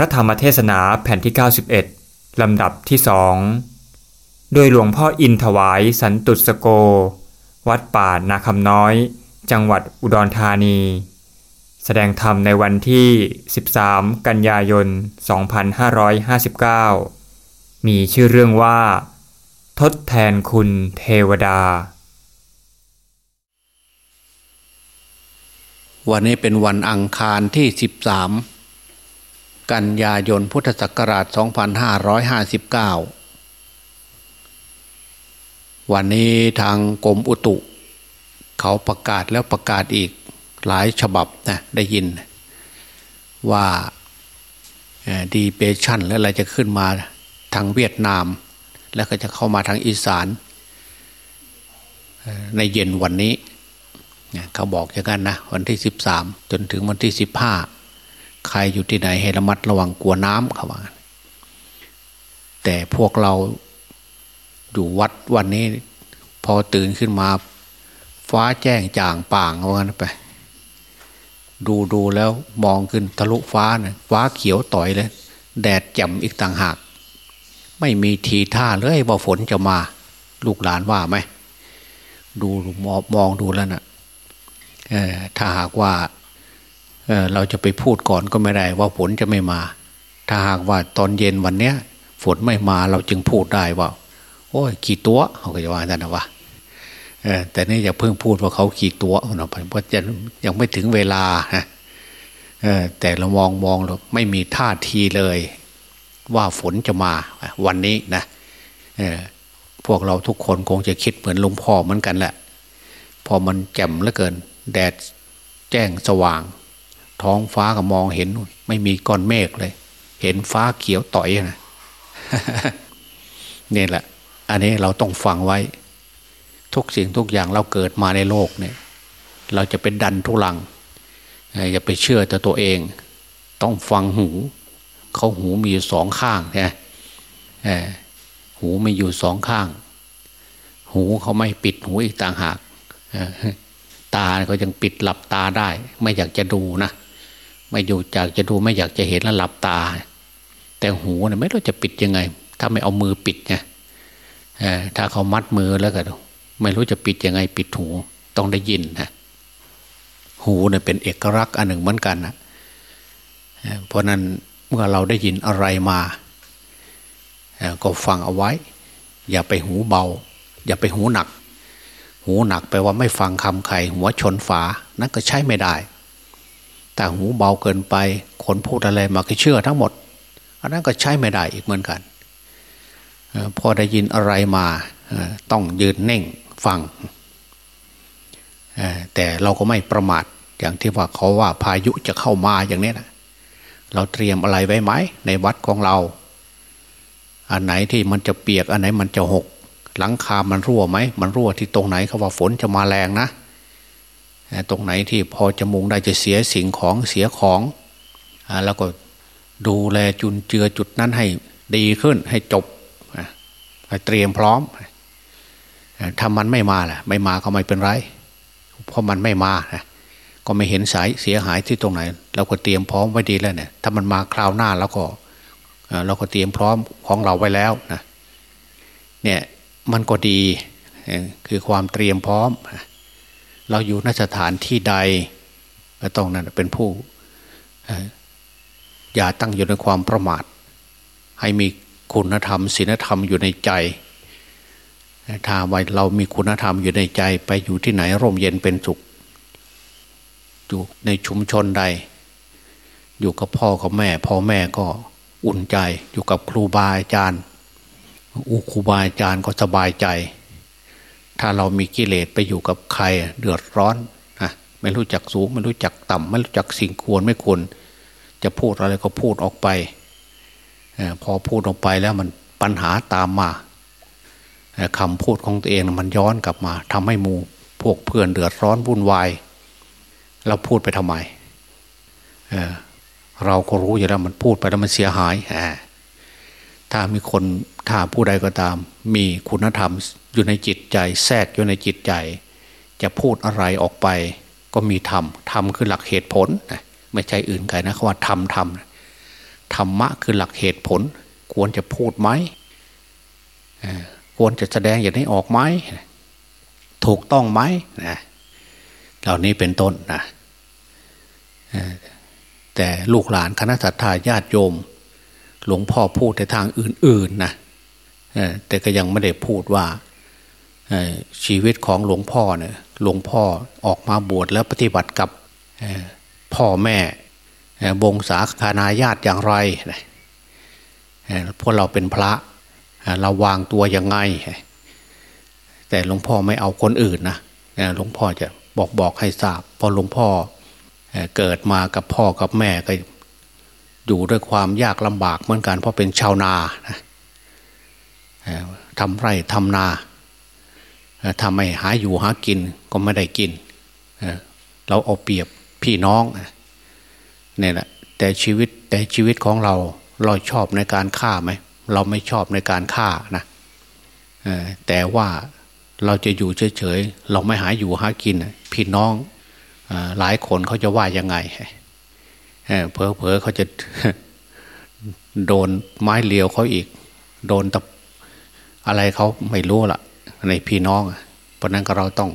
พระธรรมเทศนาแผ่นที่ 91 ลำดับที่สองโดยหลวงพ่ออินถวายสันตุสโก วัดป่านาคำน้อย จังหวัดอุดรธานี แสดงธรรมในวันที่ 13 กันยายน 2559 มีชื่อเรื่องว่า ทดแทนคุณเทวดา วันนี้เป็นวันอังคารที่ 13 กันยายนพุทธศักราช 2559 วันนี้ทางกรมอุตุ เขาประกาศแล้วประกาศอีกหลายฉบับนะได้ยิน ว่าดีเปชันและอะไรจะขึ้นมาทางเวียดนาม แล้วก็จะเข้ามาทางอีสาน ในเย็นวันนี้เขาบอกอย่างนั้นนะวันที่สิบสามจนถึงวันที่สิบห้า ใครอยู่ที่ไหนให้ระมัดระวังกลัวน้ำเขาว่าแต่พวกเราอยู่วัดวันนี้ พอตื่นขึ้นมา ฟ้าแจ้งจ่างป่างว่างั้นไป ดูดูแล้วมองขึ้นทะลุฟ้าเนะฟ้าเขียวต่อยเลย แดดแจ่มอีกต่างหาก ไม่มีทีท่าเลยว่าฝนจะมา ลูกหลานว่าไหมดูมองมองดูแล้วนะ่ะถ้าหากว่า เราจะไปพูดก่อนก็ไม่ได้ว่าฝนจะไม่มา ถ้าหากว่าตอนเย็นวันเนี้ย ฝนไม่มาเราจึงพูดได้ว่าโอ้ยขี่ตัวเขาก็จะว่าท่านนะว่าแต่นี่อย่าเพิ่งพูดว่าเขาขี่ตัวเราไปเพราะจะยังไม่ถึงเวลาฮะแต่เรามองมองเราไม่มีท่าทีเลย ว่าฝนจะมาวันนี้นะพวกเราทุกคนคงจะคิดเหมือนหลวงพ่อเหมือนกันแหละ พอมันแจ่มเหลือเกิน แดดแจ้งสว่าง ท้องฟ้าก็มองเห็น ไม่มีก้อนเมฆเลย เห็นฟ้าเขียวต่อยนะนี่แหละ อันนี้เราต้องฟังไว้ ทุกสิ่งทุกอย่างเราเกิดมาในโลกเนี่ย เราจะเป็นดันทุลังอย่าไปเชื่อแต่ตัวเอง ต้องฟังหู เขาหูมีอยู่สองข้างนะหูมีอยู่สองข้าง หูเขาไม่ปิดหูอีกต่างหากตาก็ยังปิดหลับตาได้ ไม่อยากจะดูนะ ไม่อยู่จากจะดูไม่อยากจะเห็นแล้วหลับตา แต่หูเนี่ยไม่รู้จะปิดยังไง ถ้าไม่เอามือปิดไงถ้าเขามัดมือแล้วก็ไม่รู้จะปิดยังไง ปิดหูต้องได้ยินนะหูเนี่ยเป็นเอกลักษณ์อันหนึ่งเหมือนกันนะเพราะนั้นเมื่อเราได้ยินอะไรมาก็ฟังเอาไว้ อย่าไปหูเบา อย่าไปหูหนัก หูหนักไปว่าไม่ฟังคำใครหัวชนฝานั่นก็ใช้ไม่ได้ แต่หูเบาเกินไป คนพูดอะไรมาก็เชื่อทั้งหมด อันนั้นก็ใช้ไม่ได้อีกเหมือนกัน พอได้ยินอะไรมาต้องยืนเน่งฟัง แต่เราก็ไม่ประมาทอย่างที่ว่าเขาว่าพายุจะเข้ามาอย่างนี้นะเราเตรียมอะไรไว้ไหมในวัดของเรา อันไหนที่มันจะเปียกอันไหนมันจะหก หลังคามันรั่วไหม มันรั่วที่ตรงไหนเขาว่าฝนจะมาแรงนะ ตรงไหนที่พอจะมุงได้จะเสียสิ่งของเสียของแล้วก็ดูแลจุนเจือจุดนั้นให้ดีขึ้นให้จบเตรียมพร้อมถ้ามันไม่มาล่ะ ไม่มาก็ไม่เป็นไร เพราะมันไม่มานะก็ไม่เห็นสายเสียหายที่ตรงไหน เราก็เตรียมพร้อมไว้ดีแล้วเนี่ยถ้ามันมาคราวหน้าแล้วก็เราก็เตรียมพร้อมของเราไว้แล้วนะเนี่ยมันก็ดีคือความเตรียมพร้อม เราอยู่นสถานที่ใดก็ต้องนั้นเป็นผู้อย่าตั้งอยู่ในความประมาท ให้มีคุณธรรมศีลธรรมอยู่ในใจถ้าว่าเรามีคุณธรรมอยู่ในใจไปอยู่ที่ไหนร่มเย็นเป็นสุขอยู่ในชุมชนใด อยู่กับพ่อกับแม่ พ่อแม่ก็อุ่นใจ อยู่กับครูบาอาจารย์อุครูบาอาจารย์ก็สบายใจ ถ้าเรามีกิเลสไปอยู่กับใครเดือดร้อนนะไม่รู้จักสูง ไม่รู้จักต่ำไม่รู้จักสิ่งควรไม่ควร จะพูดอะไรก็พูดออกไปพอพูดออกไปแล้วมันปัญหาตามมาคำพูดของตัวเองมันย้อนกลับมาทำให้มูพวกเพื่อนเดือดร้อนวุ่นวายเราพูดไปทำไมเเราก็รู้อยู่แล้วมันพูดไปแล้วมันเสียหายถ้ามีคนถ้าผู้ใดก็ตาม มีคุณธรรม อยู่ในจิตใจแทรกอยู่ในจิตใจ จะพูดอะไรออกไป ก็มีธรรมธรรมคือหลักเหตุผลไม่ใช่อื่นไกลนะคำว่าธรรมธรรมธธรรมะคือหลักเหตุผล ควรจะพูดไหมควรจะแสดงอย่างนี้ออกไหมถูกต้องไหมนะเหล่านี้เป็นต้นนะแต่ลูกหลานคณะสัตยาญาติโยม หลวงพ่อพูดในทางอื่นๆนะแต่ก็ยังไม่ได้พูดว่า ชีวิตของหลวงพ่อเนี่ยหลวงพ่อออกมาบวชแล้วปฏิบัติกับพ่อแม่บงสาคานาญาติอย่างไรพวกเราเป็นพระเราวางตัวยังไง แต่หลวงพ่อไม่เอาคนอื่นนะหลวงพ่อจะบอกบอกให้ทราบพอหลวงพ่อเกิดมากับพ่อกับแม่ก็อยู่ด้วยความยากลำบากเหมือนกันเพราะเป็นชาวนาทำไร่ทำนา ทำให้หาอยู่หากินก็ไม่ได้กิน เราเอาเปรียบพี่น้องเนี่ยแหละแต่ชีวิตแต่ชีวิตของเราเราชอบในการฆ่าไหมเราไม่ชอบในการฆ่านะแต่ว่าเราจะอยู่เฉยๆเราไม่หาอยู่หากิน พี่น้องหลายคนเขาจะว่ายังไงเพอเพอเขาจะโดนไม้เลียวเขาอีก โดนตะอะไรเขาไม่รู้ล่ะ ในพี่น้อง เพราะนั้นก็เราต้อง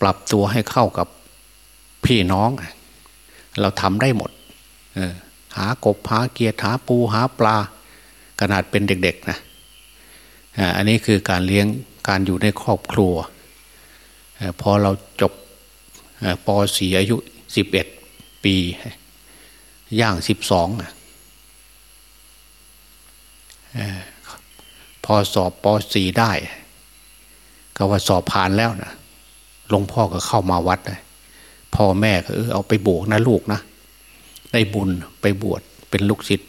ปรับตัวให้เข้ากับพี่น้อง เราทำได้หมดหากบหาเกียร์หาปูหาปลา ขนาดเป็นเด็กๆนะอันนี้คือการเลี้ยงการอยู่ในครอบครัวพอเราจบป .4 อายุ 11 ปี ย่าง 12พอสอบป .4 ได้ ก็ว่าสอบผ่านแล้วนะหลวงพ่อก็เข้ามาวัดเลยพ่อแม่ก็เออเอาไปบวกนะลูกนะได้บุญไปบวชเป็นลูกศิษย์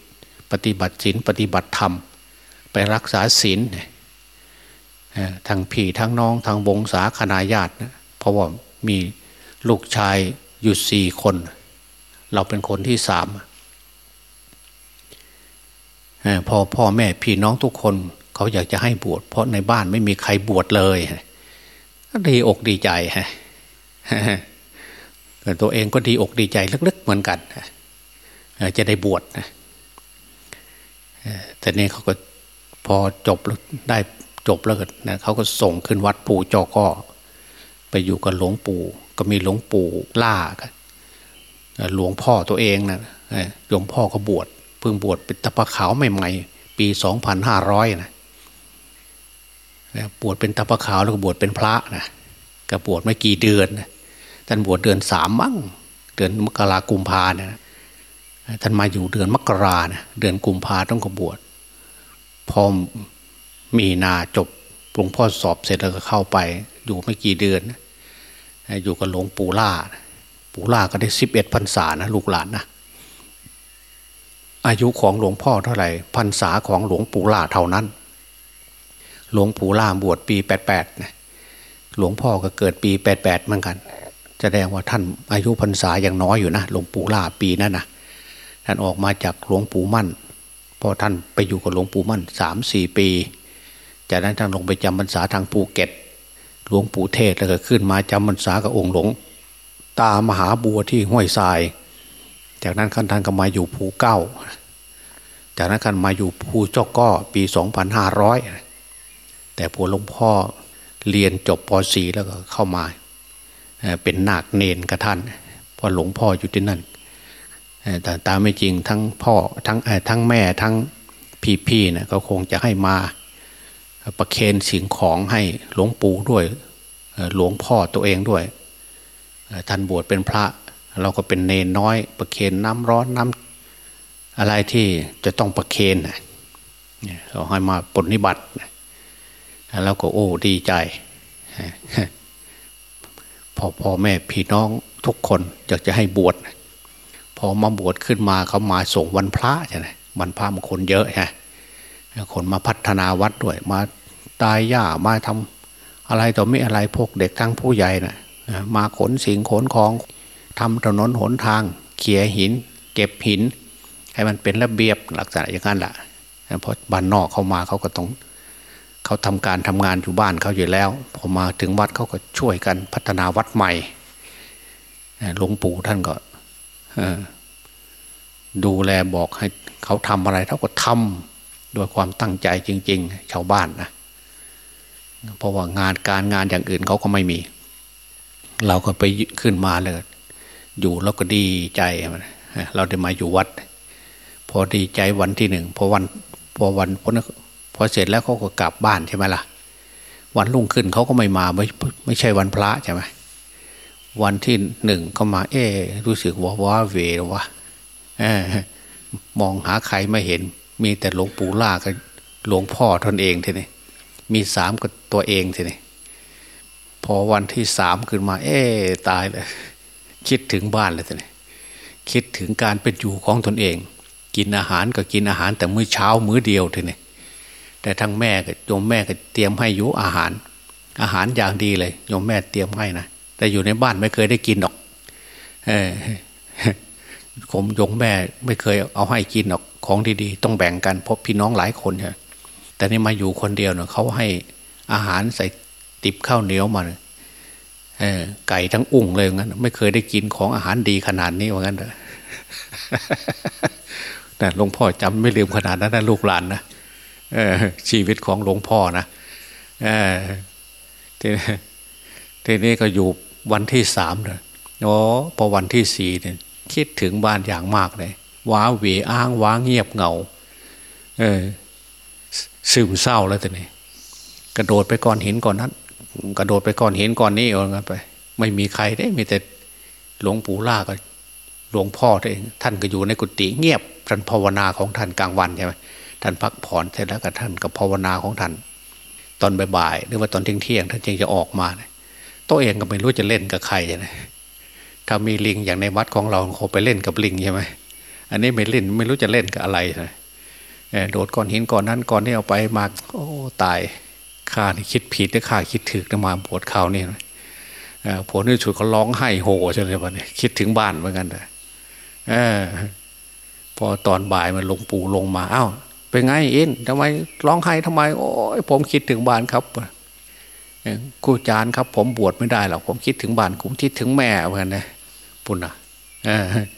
ปฏิบัติศีลปฏิบัติธรรม ไปรักษาศีลทั้งพี่ทั้งน้องทั้งวงศาคณาญาตินะเพราะว่ามีลูกชายอยู่สี่คน เราเป็นคนที่สามพอพ่อแม่พี่น้องทุกคน เขาอยากจะให้บวชเพราะในบ้านไม่มีใครบวชเลยดีอกดีใจฮะตัวเองก็ดีอกดีใจลึกๆเหมือนกันจะได้บวชนะแต่นี่เขาก็พอจบได้จบแล้วนะเขาก็ส่งขึ้นวัดปู่จอก็ไปอยู่กับหลวงปู่ ก็มีหลวงปู่ล่ากันหลวงพ่อตัวเองนะหลวงพ่อก็บวชเพิ่งบวชเป็นตะปะขาวใหม่ๆปีสองพันห้าร้อยนะ บวชเป็นตะปะขาวแล้วก็บวชเป็นพระนะก็บวชไม่กี่เดือนท่านบวชเดือนสามมั้งเดือนมกรากุมภาเนี่ยท่านมาอยู่เดือนมกราเนะเดือนกุมภาต้องกบวชพอมีนาจบหลวงพ่อสอบเสร็จแล้วก็เข้าไป อยู่ไม่กี่เดือน อยู่กับหลวงปู่ล่า ปู่ล่าก็ได้สิบเอ็ดพรรษานะลูกหลานนะอายุของหลวงพ่อเท่าไหร่พรรษาของหลวงปู่ล่าเท่านั้น หลวงปู่ล่าบวชปีแปดแปดหลวงพ่อก็เกิดปีแปดแปดเหมือนกัน แสดงว่าท่านอายุพรรษายังน้อยอยู่นะหลวงปู่ล่าปีนั้นนะท่านออกมาจากหลวงปู่มั่นพอท่านไปอยู่กับหลวงปู่มั่นสามสี่ปี จากนั้นท่านลงไปจำพรรษาทางภูเก็ต หลวงปู่เทศแล้วก็ขึ้นมาจำพรรษากับองค์หลวงตามหาบัวที่ห้วยทราย จากนั้นท่านก็มาอยู่ภูเก้า จากนั้นท่านมาอยู่ภูเจ้าก้อปีสองพันห้าร้อย แต่พอหลวงพ่อเรียนจบป .4 แล้วก็เข้ามาเป็นนาคเนนกับท่านพอหลวงพ่ออยู่ที่นั่นแต่ตามไม่จริงทั้งพ่อทั้งทั้งแม่ทั้งพี่ๆนะก็คงจะให้มาประเคนสิ่งของให้หลวงปู่ด้วยหลวงพ่อตัวเองด้วยท่านบวชเป็นพระ เราก็เป็นเนนน้อย ประเคนน้ำร้อนน้ำอะไรที่จะต้องประเคนเราให้มาปฏิบัติ แล้วก็โอ้ดีใจพอพ่อแม่พี่น้องทุกคนอยากจะให้บวชพอมาบวชขึ้นมาเขามาส่งวันพระใช่ไหมวันพระมันคนเยอะใช่คนมาพัฒนาวัดด้วยมาตายหญ้ามาทำอะไรต่อไม่อะไรพวกเด็กทั้งผู้ใหญ่นะ่ะมาขนสิ่งขนของทำถนนหนทาง เขี่ยหิน เก็บหิน ให้มันเป็นระเบียบหลักษณะอย่างนั้นแหละเพราะบ้านนอกเขามาเขาก็ต้อง เขาทำการทำงานอยู่บ้านเขาอยู่แล้ว พอมาถึงวัดเขาก็ช่วยกันพัฒนาวัดใหม่หลวงปู่ท่านก็ดูแลบอกให้เขาทำอะไรเขาก็ทำด้วยความตั้งใจจริง ๆ ชาวบ้านนะเพราะว่างานการงานอย่างอื่นเขาก็ไม่มี เราก็ไปขึ้นมาเลย อยู่แล้วก็ดีใจ เราได้มาอยู่วัด พอดีใจวันที่หนึ่งพอวันพอวันพอ พอเสร็จแล้วเขาก็กลับบ้านใช่ไหมล่ะ วันรุ่งขึ้นเขาก็ไม่มาไม่ไม่ใช่วันพระใช่ไหมวันที่หนึ่งเขามา เอ๊รู้สึกว่าว้าเววะมองหาใครไม่เห็น มีแต่หลวงปู่ล่ากับหลวงพ่อทนเองทีนี้มีสามกับตัวเองทีนี้พอวันที่สามขึ้นมา เอ๊ตายเลยคิดถึงบ้านเลยทีนี้คิดถึงการเป็นอยู่ของตนเอง กินอาหารก็กินอาหารแต่มื้อเช้ามื้อเดียวทีนี้ แต่ทั้งแม่กับโยมแม่ก็เตรียมให้ยุอาหาร อาหารอย่างดีเลยโยมแม่เตรียมให้นะแต่อยู่ในบ้านไม่เคยได้กินหรอกเออผมยงแม่ไม่เคยเอาให้กินหรอกของดีๆ ต้องแบ่งกันเพราะพี่น้องหลายคนใช่แต่นี่มาอยู่คนเดียวเนาะเขาให้อาหารใส่ติบข้าวเหนียวมาเออไก่ทั้งอุ่งเลยงั้น ไม่เคยได้กินของอาหารดีขนาดนี้ว่างั้นเลยแต่หลวงพ่อจำไม่ลืมขนาดนั้นนะลูกหลานนะ ชีวิตของหลวงพ่อนะทีทีนี้ก็อยู่วันที่สามเลยโอ้พอวันที่สี่เนี่ยคิดถึงบ้านอย่างมากเลยว้าหวีอ้างว้างเงียบเงา เออซึมเศร้าแล้วแต่นี่กระโดดไปก่อนหินก่อนนั้น กระโดดไปก่อนหินก่อนนี้เอางั้นไป ไม่มีใครได้มีแต่หลวงปู่ล่ากับหลวงพ่อเองท่านก็อยู่ในกุฏิเงียบท่านภาวนาของท่านกลางวันใช่ไหม ท่านพักผ่อนเสร็จแล้วก็ท่านกับภาวนาของท่าน ตอนบ่ายๆหรือว่าตอนเที่ยงเที่ยงท่านจึงจะออกมาตัวเองก็ไม่รู้จะเล่นกับใครนะถ้ามีลิงอย่างในวัดของเราคงไปเล่นกับลิงใช่ไหมอันนี้ไม่เล่นไม่รู้จะเล่นกับอะไรเลยโดดก้อนหินก้อนนั้นก้อนนี้เอาไปมาโอ้ตายข้านี่คิดผิดหรือข้าคิดถึกนะมาปวดข่าวนี่นะผลที่สุดเขาร้องไห้โหใช่ไหมวันนี้คิดถึงบ้านเหมือนกันเลยพอตอนบ่ายมันลงปู่ลงมา เอ้า เป็นไงเอ็นทำไมร้องไห้ทำไม โอ้ยผมคิดถึงบ้านครับกูจานครับ ผมบวชไม่ได้หรอกผมคิดถึงบ้านผมคิดถึงแม่เหมือนนะปุ่นอะ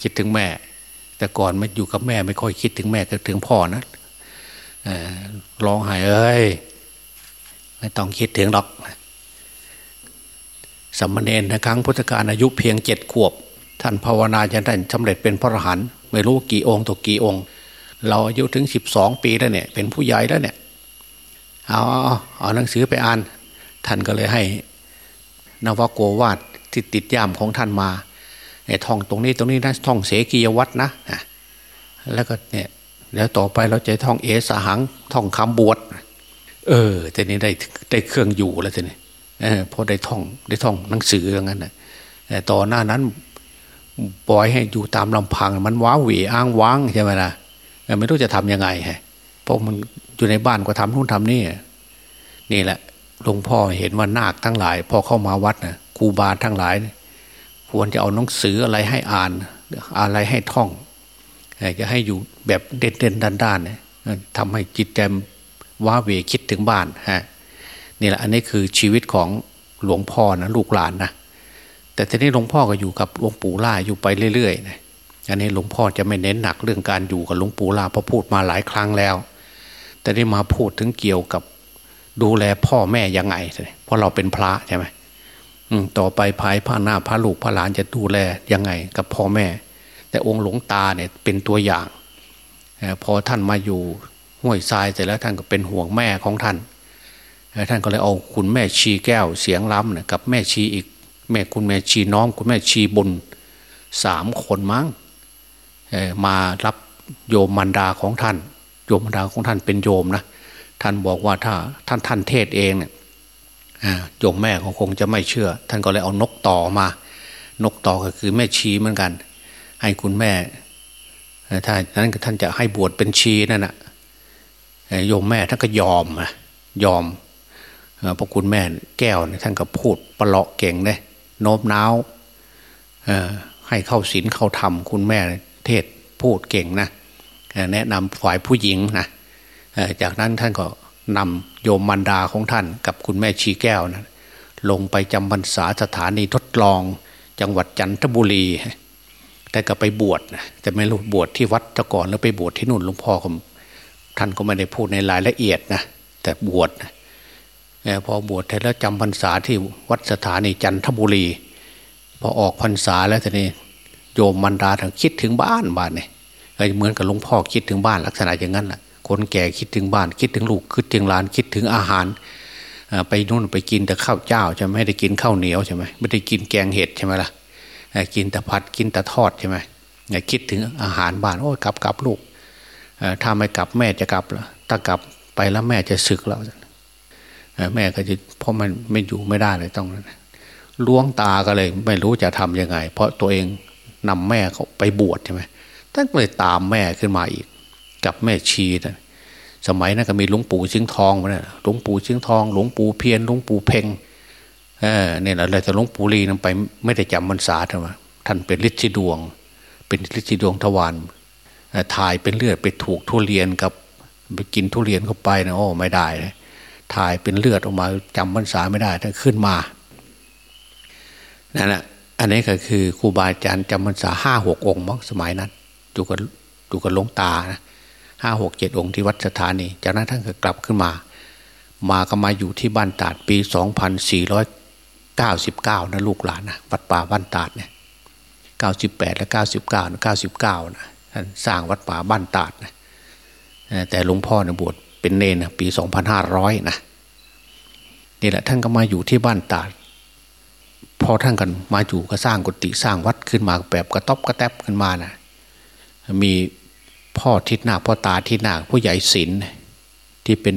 คิดถึงแม่ แต่ก่อนไม่อยู่กับแม่ไม่ค่อยคิดถึงแม่ก็ถึงพ่อนะร้องไห้เอ้ยไม่ต้องคิดถึงหรอกสัมมาเนนนะครั้งพุทธกาลอายุเพียงเจ็ดขวบ ท่านภาวนาจนได้สำเร็จเป็นพระอรหันต์ไม่รู้กี่องค์ตัวกี่องค์ เราอายุถึงสิบสองปีแล้วเนี่ยเป็นผู้ใหญ่แล้วเนี่ยเอาเอาหนังสือไปอ่าน ท่านก็เลยให้นวโกวาดที่ติดย่ามของท่านมาไอ้ท่องตรงนี้ตรงนี้นะท่องเสกียวัตนะแล้วก็เนี่ยแล้วต่อไปเราจะท่องเอสหังท่องคำบวชเออแต่นี้ได้ได้เครื่องอยู่แล้วทีนี้เออพอได้ท่องได้ท่องหนังสืออย่างนั้นนะแต่ต่อหน้านั้นปล่อยให้อยู่ตามลำพังมันว้าหวีอ้างว้างใช่ไหมล่ะ ไม่รู้จะทํำยังไงฮะเพราะมันอยู่ในบ้านก็ทำนู่นทำนี่นี่แหละหลวงพ่อเห็นว่านาคทั้งหลาย พอเข้ามาวัดนะครูบาทั้งหลาย ควรจะเอาหนังสืออะไรให้อ่าน อะไรให้ท่องจะให้อยู่แบบเด่นเด่นด้านด้านเนี่ยทำให้จิตใจว้าเวคิดถึงบ้านฮะนี่แหละอันนี้คือชีวิตของหลวงพ่อนะลูกหลานนะแต่ทีนี้หลวงพ่อก็อยู่กับหลวงปู่ล่าอยู่ไปเรื่อยๆนะ อันนี้หลวงพ่อจะไม่เน้นหนักเรื่องการอยู่กับหลวงปู่ลาเพราะพูดมาหลายครั้งแล้ว แต่ได้มาพูดถึงเกี่ยวกับดูแลพ่อแม่ยังไงเพราะเราเป็นพระใช่ไหมต่อไปภายภาคหน้าพระลูกพระหลานจะดูแลยังไง กับพ่อแม่ แต่องค์หลวงตาเนี่ยเป็นตัวอย่างพอท่านมาอยู่ห้วยทรายเสร็จแล้วท่านก็เป็นห่วงแม่ของท่านท่านก็เลยเอาคุณแม่ชีแก้วเสียงล้ำนะกับแม่ชีอีก แม่คุณแม่ชีน้องคุณแม่ชีบุญสามคนมั้ง มารับโยมมันดาของท่าน โยมมันดาของท่านเป็นโยมนะท่านบอกว่าถ้าท่านท่านเทศเองเนี่ยโยมแม่เขาคงจะไม่เชื่อ ท่านก็เลยเอานกต่อมา นกต่อก็คือแม่ชีเหมือนกัน ให้คุณแม่ถ้านั้นท่านจะให้บวชเป็นชีนั่นนะโยมแม่ท่านก็ยอมนะยอมพระคุณแม่แก้วท่านก็พูดประเลาะเก่งเลยโน้มน้าวให้เข้าศีลเข้าธรรมคุณแม่ เทศพูดเก่งนะแนะนำฝ่ายผู้หญิงนะจากนั้นท่านก็นำโยมมันดาของท่านกับคุณแม่ชีแก้วนะลงไปจำพรรษาสถานีทดลอง จังหวัดจันทบุรี แต่ก็ไปบวชนะแต่ไม่รู้บวชที่วัดตะก่อนแล้วไปบวชที่นู่นหลวงพ่อท่านก็ไม่ได้พูดในรายละเอียดนะแต่บวชนะพอบวชแล้วจำพรรษาที่วัดสถานีจันทบุรี พอออกพรรษาแล้วทีนี้ โยมมันดาทั้งคิดถึงบ้านบ้านเนี่ยเหมือนกับหลวงพ่อคิดถึงบ้านลักษณะอย่างนั้นแหละคนแก่คิดถึงบ้านคิดถึงลูกคิดถึงหลานคิดถึงอาหารไปนู่นไปกินแต่ข้าวเจ้าใช่ไหมไม่ได้กินข้าวเหนียวใช่ไหมไม่ได้กินแกงเห็ดใช่ไหมล่ะกินแต่ผัดกินแต่ทอดใช่ไหมคิดถึงอาหารบ้านโอ้ยกลับกลับลูกถ้าไม่กลับแม่จะกลับแล้วถ้ากลับไปแล้วแม่จะศึกแล้วแม่ก็จะเพราะมันไม่อยู่ไม่ได้เลยต้องล้วงตาก็เลย ไม่รู้จะทํำยังไง เพราะตัวเอง นำแม่เขาไปบวชใช่ไหมท่านเลยตามแม่ขึ้นมาอีก กับแม่ชีนะสมัยนั้นก็มีหลวงปู่ชิงทองมาเนี่ยหลวงปู่ชิงทองหลวงปู่เพียนหลวงปู่เพ่งเออเนี่ยอะไรแต่หลวงปู่ลีนั้นไป ไม่ได้จำพรรษาท่านท่านเป็นฤทธิ์ดวง เป็นฤทธิ์ดวงทวารถ่ายเป็นเลือดไปถูกทุเรียนกับไปกินทุเรียนเข้าไปนะโอ้ไม่ได้เลยถ่ายเป็นเลือดออกมาจำพรรษาไม่ได้ท่านขึ้นมานั่นแหละ อันนี้ก็คือครูบาอาจารย์จำพรรษาห้าหกองค์มั้งสมัยนั้นอยู่กับอยู่กับลงตานะห้าหกเจ็ดองค์ที่วัดสถานี จากนั้นท่านก็กลับขึ้นมา มาก็มาอยู่ที่บ้านตาดปีสองพันสี่ร้อยเก้าสิบเก้านะลูกหลานนะวัดป่าบ้านตาดเนี่ยเก้าสิบแปดและเก้าสิบเก้าเก้าสิบเก้านะท่านสร้างวัดป่าบ้านตาดนะแต่หลวงพ่อเนี่ยบวชเป็นเนนะปีสองพันห้าร้อยนะนี่แหละท่านก็มาอยู่ที่บ้านตาด พอท่านกันมาอยู่ก็สร้างกุฏิสร้างวัดขึ้นมาแบบกระต๊อบกระแทบขึ้นมานะมีพ่อทิศนาพ่อตาทิศนาผู้ใหญ่ศิลที่เป็น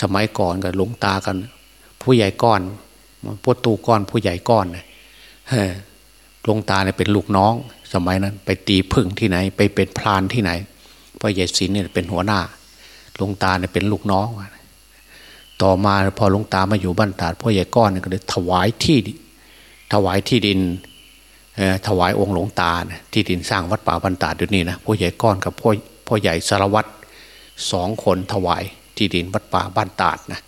สมัยก่อนกับหลวงตากัน ผู้ใหญ่ก้อนพ่อตูก้อนผู้ใหญ่ก้อนหลวงตาเนี่ยเป็นลูกน้อง สมัยนั้น ไปตีพึ่งที่ไหน ไปเป็นพรานที่ไหนพ่อใหญ่ศิลเนี่ยเป็นหัวหน้าหลวงตาเนี่ยเป็นลูกน้อง ต่อมาพอหลวงตามาอยู่บ้านตาดพ่อใหญ่ก้อนเนี่ยก็เลยถวายที่ ถวายที่ดินถวายองค์หลวงตาที่ดินสร้างวัดป่าบันตาดูนี่นะพ่อใหญ่ก้อนกับพ่อพ่อใหญ่สารวัตรสองคนถวายที่ดินวัดป่าบ้านตาดนะ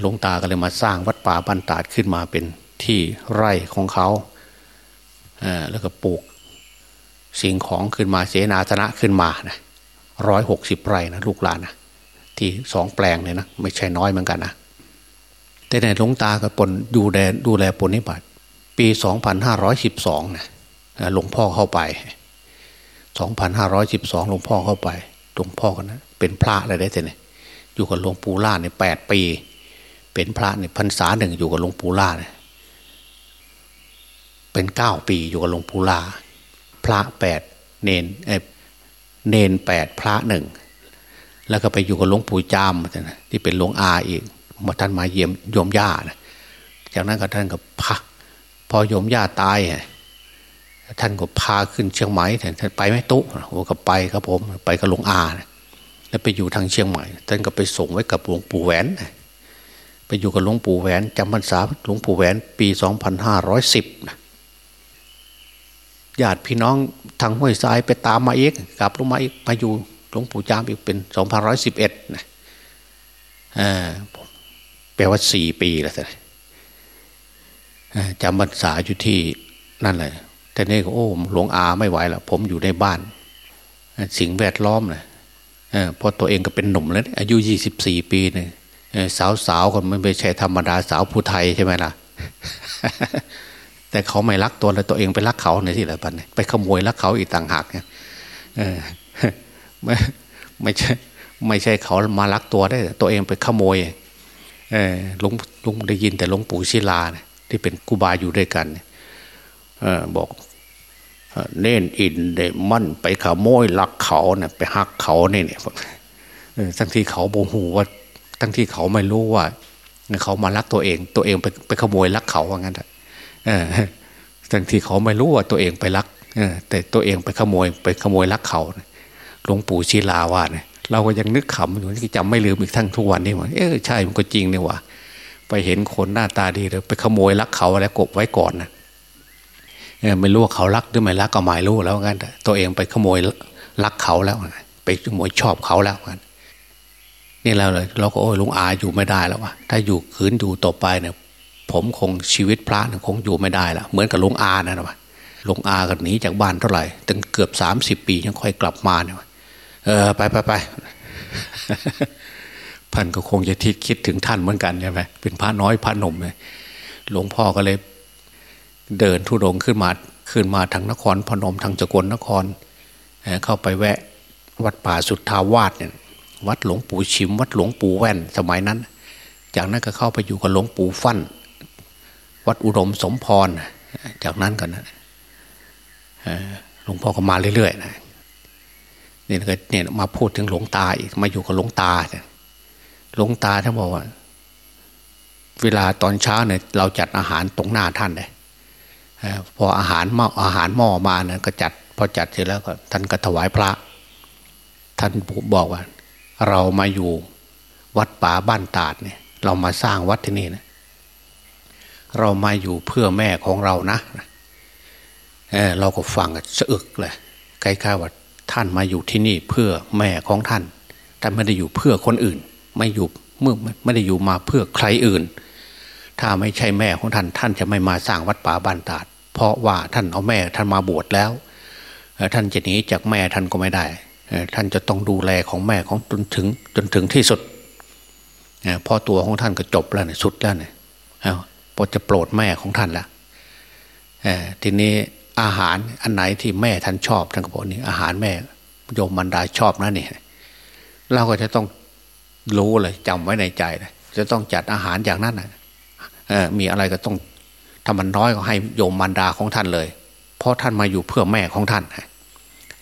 หลวงตาก็เลยมาสร้างวัดป่าบ้านตาดขึ้นมาเป็นที่ไร่ของเขาแล้วก็ปลูกสิ่งของขึ้นมาเสนาสนะขึ้นมานะร้อยหกสิบไร่นะลูกหลานนะที่สองแปลงเลยนะไม่ใช่น้อยเหมือนกันนะแต่ในหลวงตาก็ปนดูแลดูแลปนนิบัติ ปีสองพันห้าร้อยสิบสองนะหลวงพ่อเข้าไปสองพันห้าร้อยสิบสองหลวงพ่อเข้าไป หลวงพ่อกันนะเป็นพระอะไรได้เนี่ยอยู่กับหลวงปู่ล่าเนี่ยแปดปี เป็นพระเนี่ยพรรษาหนึ่งอยู่กับหลวงปู่ล่าเนี่ยเป็นเก้าปีอยู่กับหลวงปู่ล่า พระแปดเนนเนนแปดพระหนึ่งแล้วก็ไปอยู่กับหลวงปู่จามที่เป็นหลวงอาอีกมาท่านมาเยี่ยมโยมย่านะจากนั้นก็ท่านก็พัก อโยมย่าตายท่านก็พาขึ้นเชียงใหม่ท่านไปไหมตุ๊โอ้ก็ไปครับผม ไปกับหลวงอาแล้วไปอยู่ทางเชียงใหม่ท่านก็ไปส่งไว้กับหลวงปู่แหวนไปอยู่กับหลวงปู่แหวนจำพรรษาหลวงปู่แหวนปีสองพันห้าร้อยสิบญาติพี่น้องทางห้วยทรายไปตามมาเอกกลับลงมาอีกมาอยู่หลวงปู่จามอีกเป็นสองพันร้อยสิบเอ็ดนะแปลว่าสี่ปีแล้วสิ จำพรรษาอยู่ที่นั่นเลยแต่นี่ก็โอ้หลวงอาไม่ไหวล้วผมอยู่ในบ้าน สิ่งแวดล้อมเลยเพอตัวเองก็เป็นหนุ่มแล้วอายุยี่สิบสี่ปีเนี่ยสาวสาวคนไม่ใช่ธรรมดาสาวผู้ไทยใช่ไหมล่ะ แต่เขาไม่รักตัวแล้วตัวเองไปรักเขาในที่ไหนปันไปขโมยรักเขาอีกต่างหากเนี่ยไม่ไม่ใช่ไม่ใช่เขามารักตัวได้ ตัวเองไปขโมยเออลุงลุงได้ยินแต่หลวงปู่ศิลาเนี่ย ที่เป็นกูบาอยู่ด้วยกันอบอกเน้นอินเดมั่นไปขโมยลักเขาเนี่ยไปหักเขาเนี่ยทั้งที่เขาโมหูว่า ทั้งที่เขาไม่รู้ว่า เขามารักตัวเอง ตัวเองไปไปขโมยลักเขาว่างั้นเออทั้งที่เขาไม่รู้ว่าตัวเองไปรักแต่ตัวเองไปขโมย ไปขโมยลักเขาหลวงปู่ชีลาว่าเนี่ยเราก็ยังนึกขำอยู่ที่จำไม่ลืมอีกทั้งทุกวันนี้ว่าเออใช่มันก็จริงเนี่ยว่า ไปเห็นคนหน้าตาดีเลยไปขโมยลักเขาแล้วกบไว้ก่อนนะไม่รู้ว่าเขารักหรือไม่รักก็หมายรู้แล้วงั้นตัวเองไปขโมยรักเขาแล้วไปขโมยชอบเขาแล้วงั้นนี่เราเลยเราก็โอ้ยลุงอาอยู่ไม่ได้แล้ววะถ้าอยู่คืนอยู่ต่อไปเนี่ย ผมคงชีวิตพระเนี่ยคงอยู่ไม่ได้ละเหมือนกับลุงอานะนะวะหลวงอากันหนีจากบ้านเท่าไหร่ตั้งเกือบสามสิบปียังค่อยกลับมาเนี่ยเออไปไปไป พันก็คงจะทิดคิดถึงท่านเหมือนกันใช่ไหมเป็นพระน้อยพระหนุ่มเลยหลวงพ่อก็เลย เดินทุดงขึ้นมาขึ้นมาทางนครพนมทางจกลนคร เข้าไปแวะวัดป่าสุทธาวาสเนี่ยวัดหลวงปู่ชิม วัดหลวงปู่แว่นสมัยนั้น จากนั้นก็เข้าไปอยู่กับหลวงปู่ฟั่นวัดอุดมสมพร จากนั้นกันะหลวงพ่อก็มาเรื่อยๆนะนี่ก็เนี่ยมาพูดถึงหลวงตาอีกมาอยู่กับหลวงตาเนี่ย หลวงตาท่านบอกว่า เวลาตอนเช้าเนี่ย เราจัดอาหารตรงหน้าท่านเลยพออาหารหม้ออาหารหม้อมาเนี่ยก็จัด พอจัดเสร็จแล้วก็ท่านก็ถวายพระ ท่านบอกว่า เรามาอยู่วัดป่าบ้านตาดเนี่ย เรามาสร้างวัดที่นี่นะเรามาอยู่เพื่อแม่ของเรานะเเราก็ฟังสะอึกเลยใกล้ๆว่าท่านมาอยู่ที่นี่เพื่อแม่ของท่านท่านไม่ได้อยู่เพื่อคนอื่น ไม่อยู่เมื่อไม่ได้อยู่มาเพื่อใครอื่น ถ้าไม่ใช่แม่ของท่านท่านจะไม่มาสร้างวัดป่าบ้านตาด เพราะว่าท่านเอาแม่ท่านมาบวชแล้ว ท่านจะหนีจากแม่ท่านก็ไม่ได้ ท่านจะต้องดูแลของแม่ของจนถึงจนถึงที่สุดพอตัวของท่านก็จบแล้วเนี่ยสุดแล้วเนี่ยพอจะโปรดแม่ของท่านแล้วทีนี้อาหารอันไหนที่แม่ท่านชอบท่านก็บอกนี่อาหารแม่โยมมันดาชอบนะเนี่ยเราก็จะต้อง รู้เลยจำไว้ในใจเลยจะต้องจัดอาหารอย่างนั้นนะมีอะไรก็ต้องถ้ามันน้อยก็ให้โยมมันดาของท่านเลย เพราะท่านมาอยู่เพื่อแม่ของท่าน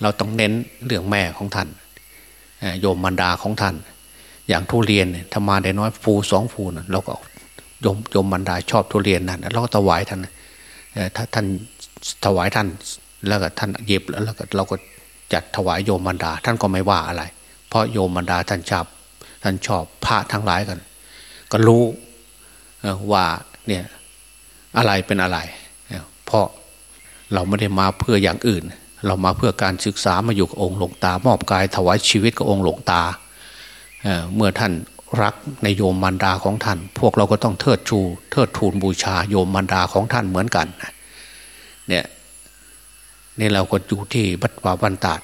เราต้องเน้นเรื่องแม่ของท่านโยมมันดาของท่าน อย่างทุเรียนเนี่ยถ้ามาได้น้อยฟูสองฟูนะเราก็โยมโยมมันดาชอบทุเรียนนั่นเราก็ถวายท่านถ้าท่านถวายท่านแล้วก็ท่านเย็บแล้วก็เราก็จัดถวายโยมบรรดา ท่านก็ไม่ว่าอะไร เพราะโยมบรรดาท่านชอบ ท่านชอบพระทั้งหลายกัน ก็รู้ว่าเนี่ยอะไรเป็นอะไร เพราะเราไม่ได้มาเพื่ออย่างอื่น เรามาเพื่อการศึกษามาอยู่กับองค์หลวงตามอบกายถวายชีวิตกับองค์หลวงตาเมื่อท่านรักในโยมมันดาของท่าน พวกเราก็ต้องเทิดชูเทิดทูนบูชาโยมมันดาของท่านเหมือนกันเนี่ยนี่เราก็อยู่ที่บัดป่าบันตาด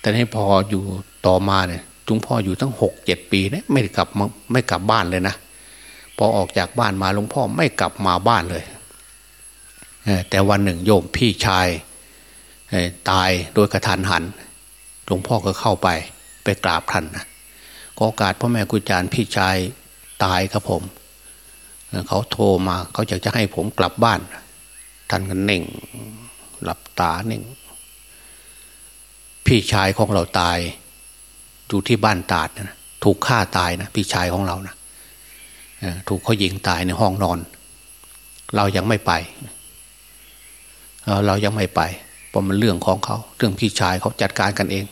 แต่ให้พออยู่ต่อมาเนี่ย งพ่ออยู่ตั้งหกเจ็ดปีเนี่ยไม่กลับไม่กลับบ้านเลยนะพอออกจากบ้านมาหลวงพ่อไม่กลับมาบ้านเลยแต่วันหนึ่งโยมพี่ชายตายโดยกระทันหัน หลวงพ่อก็เข้าไปไปกราบท่านนะก็โอกาสพ่อแม่กุญจารพี่ชายตายครับผม เขาโทรมาเขาอยากจะให้ผมกลับบ้าน ท่านก็เน่ง หลับตาเน่ง พี่ชายของเราตาย อยู่ที่บ้านตาดนะถูกฆ่าตายนะพี่ชายของเรานะถูกเขายิงตายในห้องนอน เรายังไม่ไปเรายังไม่ไปเพราะมันเรื่องของเขา เรื่องพี่ชายเขาจัดการกันเอง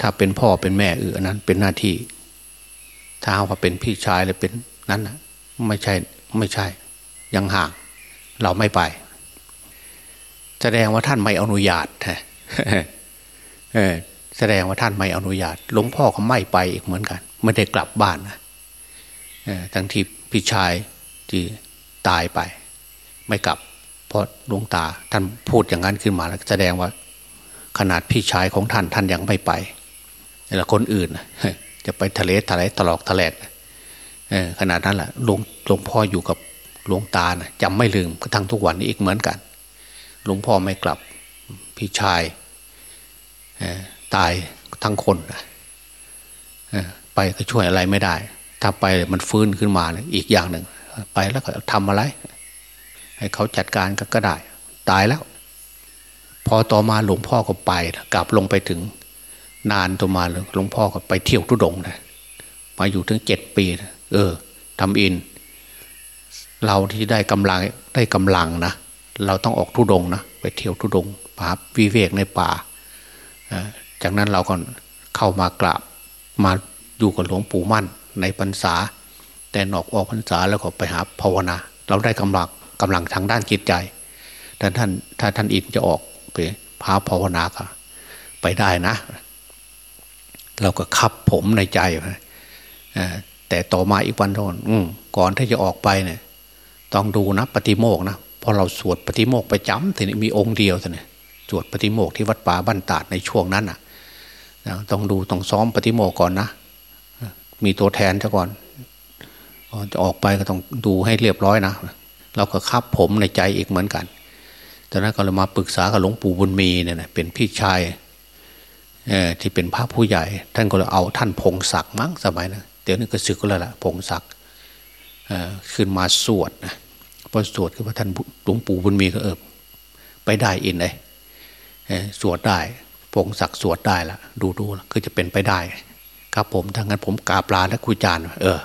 ถ้าเป็นพ่อเป็นแม่เออนั้น เป็นหน้าที่ ถ้าว่าเป็นพี่ชายเลยเป็นนั้นนะไม่ใช่ไม่ใช่ ยังห่าง เราไม่ไป แสดงว่าท่านไม่อนุญาต แสดงว่าท่านไม่อนุญาต หลวงพ่อก็ไม่ไปอีกเหมือนกัน ไม่ได้กลับบ้านนะทั้งที่พี่ชายที่ตายไป ไม่กลับ เพราะหลวงตาท่านพูดอย่างนั้นขึ้นมาแล้วแสดงว่า ขนาดพี่ชายของท่านท่านยังไม่ไปแต่คนอื่นจะไปทะเลทะเลตลอกทะเลขนาดนั้นแหละหลวงหลวงพ่ออยู่กับหลวงตานะจำไม่ลืมก็ทั้งทุกวันนี้อีกเหมือนกัน หลวงพ่อไม่กลับพี่ชาย ตายทั้งคนไปก็ช่วยอะไรไม่ได้ ถ้าไปมันฟื้นขึ้นมาอีกอย่างหนึ่ง ไปแล้วก็ทำอะไร ให้เขาจัดการก็กได้ ตายแล้ว พอต่อมาหลวงพ่อก็ไปกลับลงไปถึง นานต่อมาหลวงพ่อก็ไปเที่ยวทุดงนะมาอยู่ถึงเจ็ดปี เออทำอิน เราที่ได้กำลังได้กำลังนะเราต้องออกทุดงนะไปเที่ยวทุดงป่าวิเวกในป่า จากนั้นเราก็เข้ามากราบมาอยู่กับหลวงปู่มั่นในพรรษา แต่นอกออกพรรษาแล้วก็ไปหาภาวนา เราได้กำลังกำลังทางด้านจิตใจแต่ท่านถ้าท่านอินจะออกไปพาภาวนาก็ไปได้นะ เราก็คับผมในใจแต่ต่อมาอีกวันโน้นก่อนที่จะออกไปเนี่ย ต้องดูนะปฏิโมกนะพอเราสวดปฏิโมกไปจำทีนี้มีองค์เดียวท่านสวดปฏิโมกที่วัดป่าบ้านตาดในช่วงนั้นอะ ต้องดูต้องซ้อมปฏิโมกก่อนนะ มีตัวแทนซะก่อนจะออกไปก็ต้องดูให้เรียบร้อยนะ เราก็คับผมในใจอีกเหมือนกันตอนนั้นก็เลยมาปรึกษากับหลวงปู่บุญมีเนี่ยนะเป็นพี่ชายที่เป็นพระผู้ใหญ่ ท่านก็เลยเอาท่านพงศักดิ์มั้งสมัยนะเดี๋ยวนี้ก็สึกก็แล้วล่ะพงศักดิ์ขึ้นมาสวดนะพอสวดคือว่าท่านหลวงปู่บุญมีก็เออไปได้อินเลยสวดได้ พงศักดิ์สวดได้ละดูดูคือจะเป็นไปได้ ครับผมถ้างั้นผมกราบลาและคุยจานเออ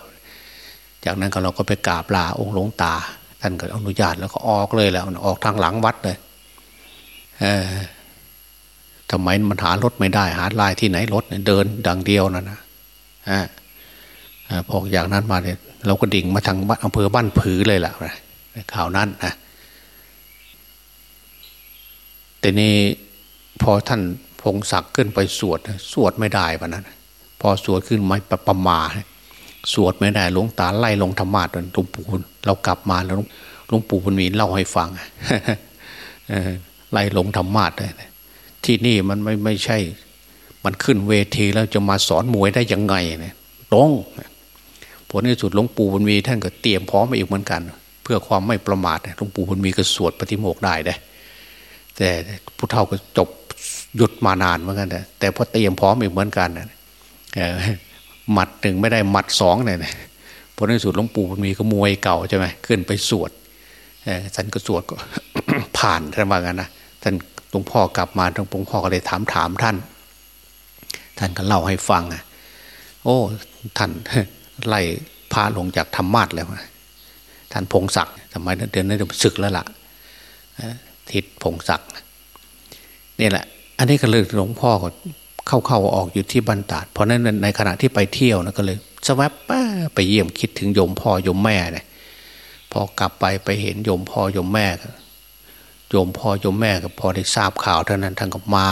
จากนั้นก็เราก็ไปกราบลาองค์หลวงตา ท่านก็อนุญาตแล้วก็ออกเลยแล้วออกทางหลังวัดเลยเออทำไมมันหารถไม่ได้ หาลายที่ไหนรถเดินดังเดียวนั่นนะอ่าพออย่างนั้นมาเนี่ยเราก็ดิ่งมาทางอำเภอบ้านผือเลยแหละข่าวนั้นนะแต่นี่พอท่าน งศักดิ์ขึ้นไปสวดสวดไม่ได้ปะนั้นพอสวดขึ้นไม่ประมาสวดไม่ได้หลวงตาไล่ลงธรรมาสหลวงปู่เรากลับมาแล้วหลวงปู่บุญมีเล่าให้ฟังไล่ลงธรรมาสเลยที่นี่มันไม่ไม่ใช่ มันขึ้นเวทีแล้วจะมาสอนมวยได้ยังไงเนี่ยตรงผลในสุดหลวงปู่บุญมีท่านก็เตรียมพร้อมมาอีกเหมือนกัน เพื่อความไม่ประมาทหลวงปู่บุญมีก็สวดปฏิโมกได้ได้แต่ผู้เฒ่าก็จบ หยุดมานานเหมือนกันแต่แต่พอเตรียมพร้อมอีกเหมือนกันนะหมัดหนึ่งไม่ได้หมัดสองเนี่ยผลในสุดหลวงปู่มีก็มวยเก่าใช่ไหมขึ้นไปสวดท่านก็สวดก็ผ่านท่านว่ากันนะท่านหลวงพ่อกลับมาหลวงพ่อก็เลยถามถามท่าน ท่านก็เล่าให้ฟังอะโอ้ท่านไล่พาลงจากธรรมาสแล้วท่านพงศักดิ์ทำไมเดือนนี้จะศึกแล้วล่ะทิศพงศักดิ์นี่แหละ อันนี้ก็เลยหลวงพ่อก็เข้าเข้าออกอยู่ที่บรรดาเพราะนั้นในขณะที่ไปเที่ยวนะก็เลยสวับไปเยี่ยมคิดถึงโยมพ่อโยมแม่เนี่ยพอกลับไปไปเห็นโยมพ่อโยมแม่โยมพ่อโยมแม่ก็พอได้ทราบข่าวเท่านั้นท่านก็มา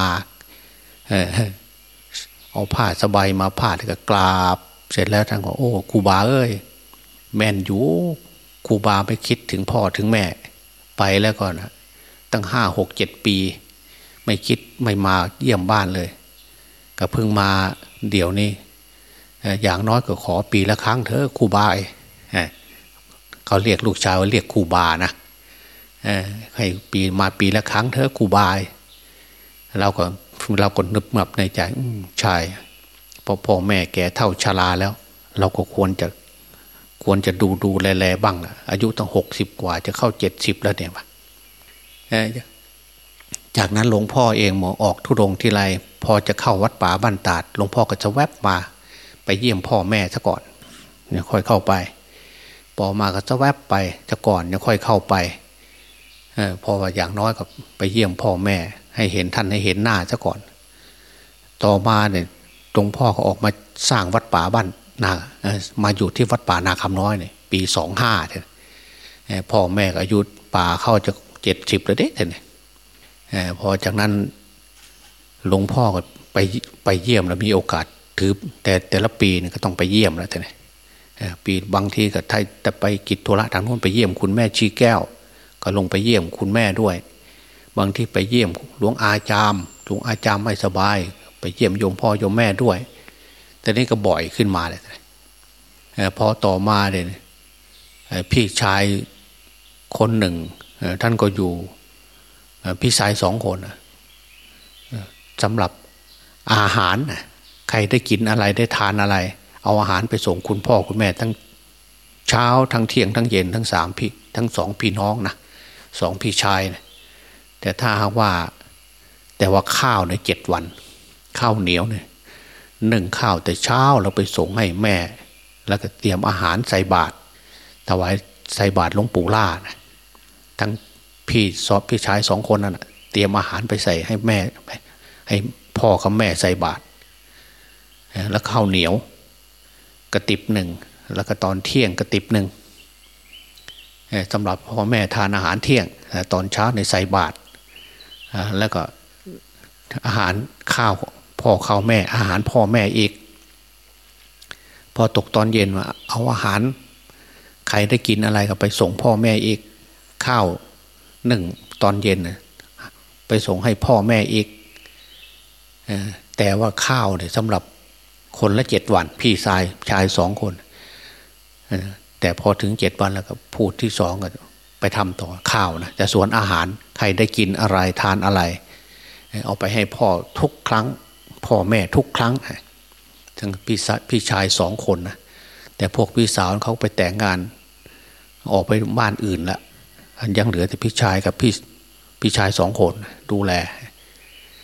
เอาผ้าสบายมาผ้าที่ก็กราบ เสร็จแล้วท่านก็โอ้ครูบาเอ้ยแม่นอยู่ครูบาไม่คิดถึงพ่อถึงแม่ ไปแล้วก่อนนะตั้งห้าหกเจ็ดปี ไม่คิดไม่มาเยี่ยมบ้านเลย ก็เพิ่งมาเดี๋ยวนี้ อย่างน้อยก็ขอปีละครั้งเถอะครูบาเขาเรียกลูกชายว่าเรียกครูบานะให้ปีมาปีละครั้งเถอะครูบาเราก็เราก็นึกมับในใจใช่พอพ่อแม่แก่เท่าชราแล้ว เราก็ควรจะควรจะดูดูแลๆบ้างละอายุตั้งหกสิบกว่าจะเข้าเจ็ดสิบแล้วเนี่ย จากนั้นหลวงพ่อเองหมอออกทุรงที่ไรพอจะเข้าวัดป่าบ้านตาดหลวงพ่อก็จะแวบมา ไปเยี่ยมพ่อแม่ซะก่อนเนี่ยค่อยเข้าไปพอมาก็จะแวบไปจะก่อนเนี่ยค่อยเข้าไปอพอว่าอย่างน้อยก็ไปเยี่ยมพ่อแม่ ให้เห็นท่านให้เห็นหน้าซะก่อน ต่อมาเนี่ยหลวงพ่อก็ออกมาสร้างวัดป่าบ้านนามาอยู่ที่วัดป่านาคำน้อยเนี่ยปีสองห้าเนี่ยพ่อแม่อายุป่าเข้าจะเจ็ดสิบแล้วเด็กเนี่ย พอจากนั้นหลวงพ่อก็ไปไปเยี่ยมแล้วมีโอกาสถือแต่แต่ละปีก็ต้องไปเยี่ยมแล้วเนี่ปีบางทีก็ถ้าจะไปกิจธุระทางโน้นไปเยี่ยมคุณแม่ชีแก้ว ก็ลงไปเยี่ยมคุณแม่ด้วย บางที่ไปเยี่ยมหลวงอาจามหลวงอาจามไม่สบาย ไปเยี่ยมโยมพ่อโยมแม่ด้วย แต่นี่ก็บ่อยขึ้นมาเลยพอต่อมาเลยพี่ชายคนหนึ่งท่านก็อยู่ พี่ชายสองคนสำหรับอาหารใครได้กินอะไรได้ทานอะไร เอาอาหารไปส่งคุณพ่อคุณแม่ทั้งเช้าทั้งเที่ยงทั้งเย็นทั้งสามพี่ทั้งสองพี่น้องนะสองพี่ชายนะแต่ถ้าหากว่าแต่ว่าข้าวในเจ็ดวัน ข้าวเหนียวเนี่ยหนึ่งข้าวแต่เช้าเราไปส่งให้แม่ แล้วก็เตรียมอาหารใส่บาตรถวายใส่บาตรหลวงปู่ล่านะทั้ง พี่สอบพี่ชายสองคนนั่นเตรียมอาหารไปใส่ให้แม่ ให้พ่อกับแม่ใส่บาตรแล้วข้าวเหนียวกระติบหนึ่งแล้วก็ตอนเที่ยงกระติบหนึ่งสำหรับพ่อแม่ทานอาหารเที่ยง ตอนเช้าในใส่บาตรแล้วก็อาหารข้าวพ่อข้าวแม่ อาหารพ่อแม่อีก พอตกตอนเย็นว่าเอาอาหาร ใครได้กินอะไรก็ไปส่งพ่อแม่อีกข้าว หนึ่งตอนเย็นไปส่งให้พ่อแม่อีกแต่ว่าข้าวเนี่ยสำหรับคนละเจ็ดวัน พี่ชายชายสองคนแต่พอถึงเจ็ดวันแล้วก็พูดที่สองก็ไปทำต่อข้าวนะแต่ส่วนอาหารใครได้กินอะไรทานอะไร เอาไปให้พ่อทุกครั้ง พ่อแม่ทุกครั้งทั้งพี่พี่ชายสองคนนะแต่พวกพี่สาวเขาไปแต่งงาน ออกไปบ้านอื่นแล้ว ยังเหลือแต่พี่ชายกับพี่พี่ชายสองคนดูแล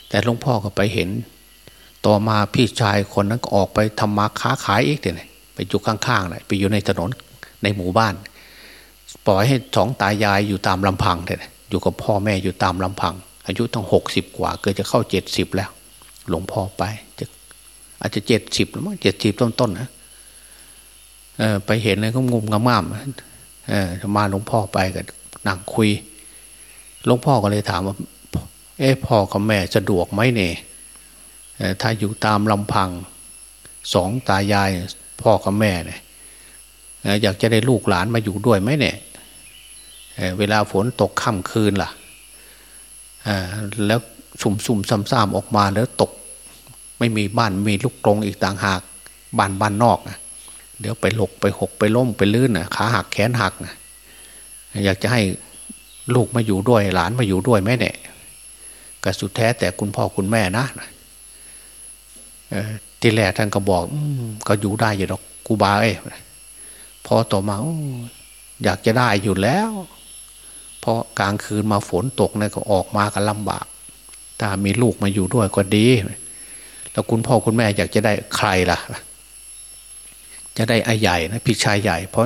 แต่หลวงพ่อก็ไปเห็น ต่อมาพี่ชายคนนั้นก็ออกไปทำมาค้าขายอีกเนี่ยไปอยู่ข้างๆเลยไปอยู่ในถนนในหมู่บ้าน ปล่อยให้สองตายายอยู่ตามลำพังเลยอยู่กับพ่อแม่อยู่ตามลำพัง อายุตั้งหกสิบกว่าเกิดจะเข้าเจ็ดสิบแล้ว หลวงพ่อไปจะอาจจะเจ็ดสิบหรือมั้งเจ็ดสิบต้นๆนะไปเห็นเลยก็งุมงามๆมาหลวงพ่อไปกั นั่งคุยหลวงพ่อก็เลยถามว่า เอ๊ะพ่อกับแม่สะดวกไหมเนี่ยถ้าอยู่ตามลำพังสองตายายพ่อกับแม่เนี่ยอยากจะได้ลูกหลานมาอยู่ด้วยไหมเนี่ยเวลาฝนตกค่ำคืนล่ะแล้วสุ่มสุ่มซ้ำซ้ำออกมาแล้วตก ไม่มีบ้านมีลูกกรงอีกต่างหากบ้านบ้านนอกนะเดี๋ยวไปหลกไปหกไปล้มไปลื่นนะขาหักแขนหักนะ อยากจะให้ลูกมาอยู่ด้วย หลานมาอยู่ด้วยไหมเนี่ยก็สุดแท้แต่คุณพ่อคุณแม่นะทีแรกท่านก็บอกก็อยู่ได้อยู่หรอกกูบาเอ้พอต่อมาอยากจะได้อยู่แล้วเพราะกลางคืนมาฝนตกเนี่ยก็ออกมากันลำบาก ถ้ามีลูกมาอยู่ด้วยก็ดี แล้วคุณพ่อคุณแม่อยากจะได้ใครล่ะ จะได้อ้ใหญ่นะพี่ชายใหญ่ เพราะ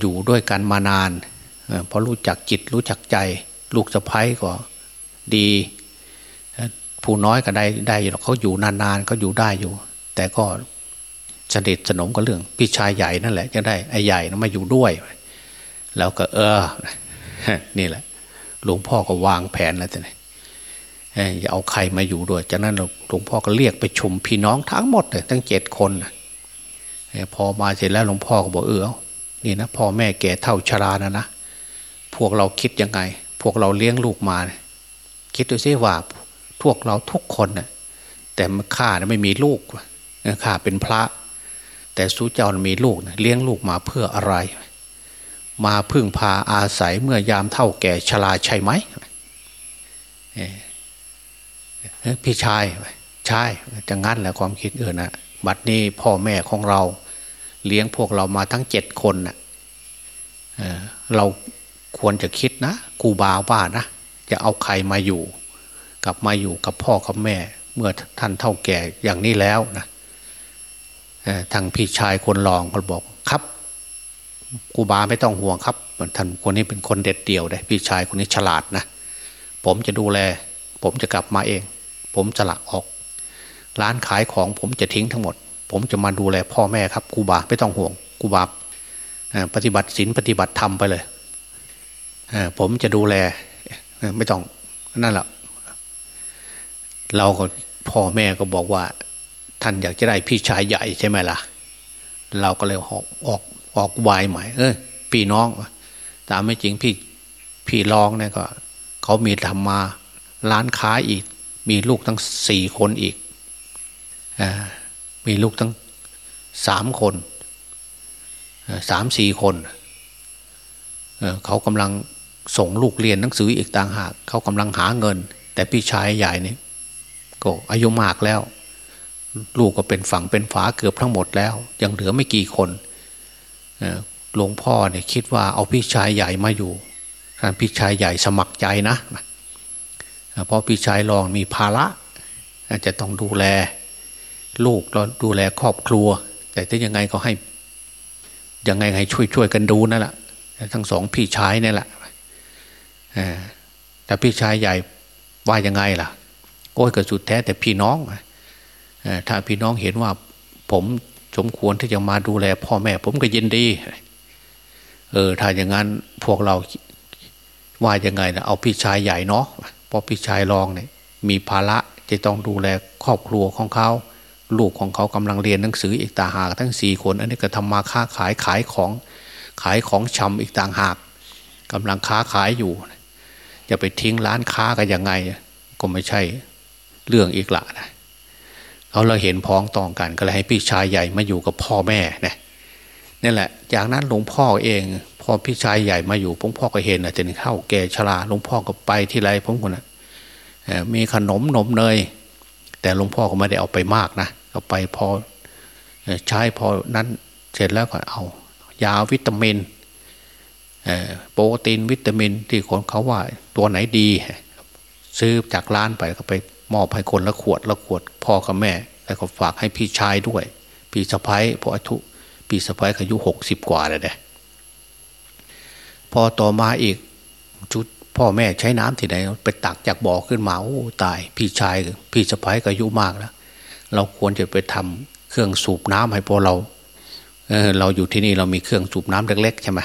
อยู่ด้วยกันมานานเพราะรู้จักจิตรู้จักใจ ลูกสะพ้ายก็ดีผู้น้อยก็ได้ได้เขาอยู่นานๆเขาอยู่ได้อยู่ แต่ก็สนิทสนมกับเรื่องพี่ชายใหญ่นั่นแหละจะได้ไอ้ใหญ่นะมาอยู่ด้วย แล้วก็เออ นี่แหละ หลวงพ่อก็วางแผนแล้วแต่เนี่ยอย่าเอาใครมาอยู่ด้วย จากนั้นหลวงพ่อก็เรียกไปชุมพี่น้องทั้งหมดเลยทั้งเจ็ดคนพอมาเสร็จแล้วหลวงพ่อก็บอกเออ นี่นะพ่อแม่แก่เท่าชรานะนะพวกเราคิดยังไง พวกเราเลี้ยงลูกมา คิดดูซิว่าพวกเราทุกคนนะแต่ข้าไม่มีลูกข้าเป็นพระ แต่สู้เจ้ามีลูกนะเลี้ยงลูกมาเพื่ออะไร มาพึ่งพาอาศัยเมื่อยามเท่าแก่ชราใช่ไหมพี่ชายใช่จะงั้นแหละความคิดเออนะบัดนี้พ่อแม่ของเรา เลี้ยงพวกเรามาทั้งเจ็ดคนนะเราควรจะคิดนะกูบาว่านะ จะเอาใครมาอยู่กับมาอยู่กับพ่อกับแม่ เมื่อท่านเท่าแก่อย่างนี้แล้วนะทางพี่ชายคนรองเขาบอกครับกูบาไม่ต้องห่วงครับท่านคนนี้เป็นคนเด็ดเดี่ยวเลยพี่ชายคนนี้ฉลาดนะผมจะดูแล ผมจะกลับมาเอง ผมจะละออก ร้านขายของผมจะทิ้งทั้งหมด ผมจะมาดูแลพ่อแม่ครับกูบาไม่ต้องห่วงกูบาปฏิบัติศีลปฏิบัติธรรมไปเลยผมจะดูแลไม่ต้องนั่นแหละเราก็พ่อแม่ก็บอกว่า ท่านอยากจะได้พี่ชายใหญ่ใช่ไหมล่ะ เราก็เลยออกออกออกวายใหม่เออพี่น้องตามไม่จริงพี่พี่รองเนี่ยก็ เขามีทำมาร้านค้าอีก มีลูกทั้งสี่คนอีกอ มีลูกทั้งสามคนสามสี่คน เขากำลังส่งลูกเรียนหนังสืออีกต่างหาก เขากำลังหาเงิน แต่พี่ชายใหญ่นี่ก็อายุมากแล้ว ลูกก็เป็นฝั่งเป็นฝาเกือบทั้งหมดแล้ว ยังเหลือไม่กี่คนหลวงพ่อเนี่ยคิดว่าเอาพี่ชายใหญ่มาอยู่ท่านพี่ชายใหญ่สมัครใจนะเพราะพี่ชายรองมีภาระจะต้องดูแล ลูกแล้วดูแลครอบครัว แต่ถ้ายังไงก็ให้ยังไงให้ช่วยช่วยกันดูนั่นแหละทั้งสองพี่ชายนี่แหละแต่พี่ชายใหญ่ว่ายังไงล่ะโอ้ยก็สุดแท้แต่พี่น้องถ้าพี่น้องเห็นว่าผมสมควรที่จะมาดูแล พ่อแม่ ผมก็ยินดีเออถ้าอย่างนั้นพวกเราว่ายังไงนะเอาพี่ชายใหญ่เนาะเพราะพี่ชายรองเนี่ยมีภาระจะต้องดูแลครอบครัวของเขา ลูกของเขากำลังเรียนหนังสืออีกต่างหากทั้งสี่คนอันนี้ก็ทำมาค้าขายขายของขายของชำอีกต่างหากกำลังค้าขายอยู่จะไปทิ้งร้านค้ากันยังไง ก็ไม่ใช่เรื่องอีกละนะเขาเราเห็นพ้องต้องกันก็เลยให้พี่ชายใหญ่มาอยู่กับพ่อแม่นะนี่แหละ จากนั้นหลวงพ่อเอง พอพี่ชายใหญ่มาอยู่หลวงพ่อก็เห็นนะจนเข้าแก่ชราหลวงพ่อก็ไปที่ไรผมคนนะมีขนมนมเนยแต่หลวงพ่อก็ไม่ได้เอาไปมากนะ ก็ไปพอใช้พอนั้นเสร็จแล้วก็เอา ยาวิตามินโปรตีนวิตามินที่คนเขาว่าตัวไหนดี ซื้อจากร้านไปก็ไปมอบให้คนละขวดละขวดพ่อกับแม่ แล้วก็ฝากให้พี่ชายด้วย พี่สะพ้ายพออายุพี่สะพ้ายอายุหกสิบกว่าเลยเนี่ยพอต่อมาอีกชุดพ่อแม่ใช้น้ำที่ไหน ไปตักจากบ่อขึ้นมาโอ้ตาย พี่ชายพี่สะพ้ายก็อายุมากแล้ว เราควรจะไปทำเครื่องสูบน้ำให้พอเราเเราอยู่ที่นี่เรามีเครื่องสูบน้ำเล็กๆใช่ไหม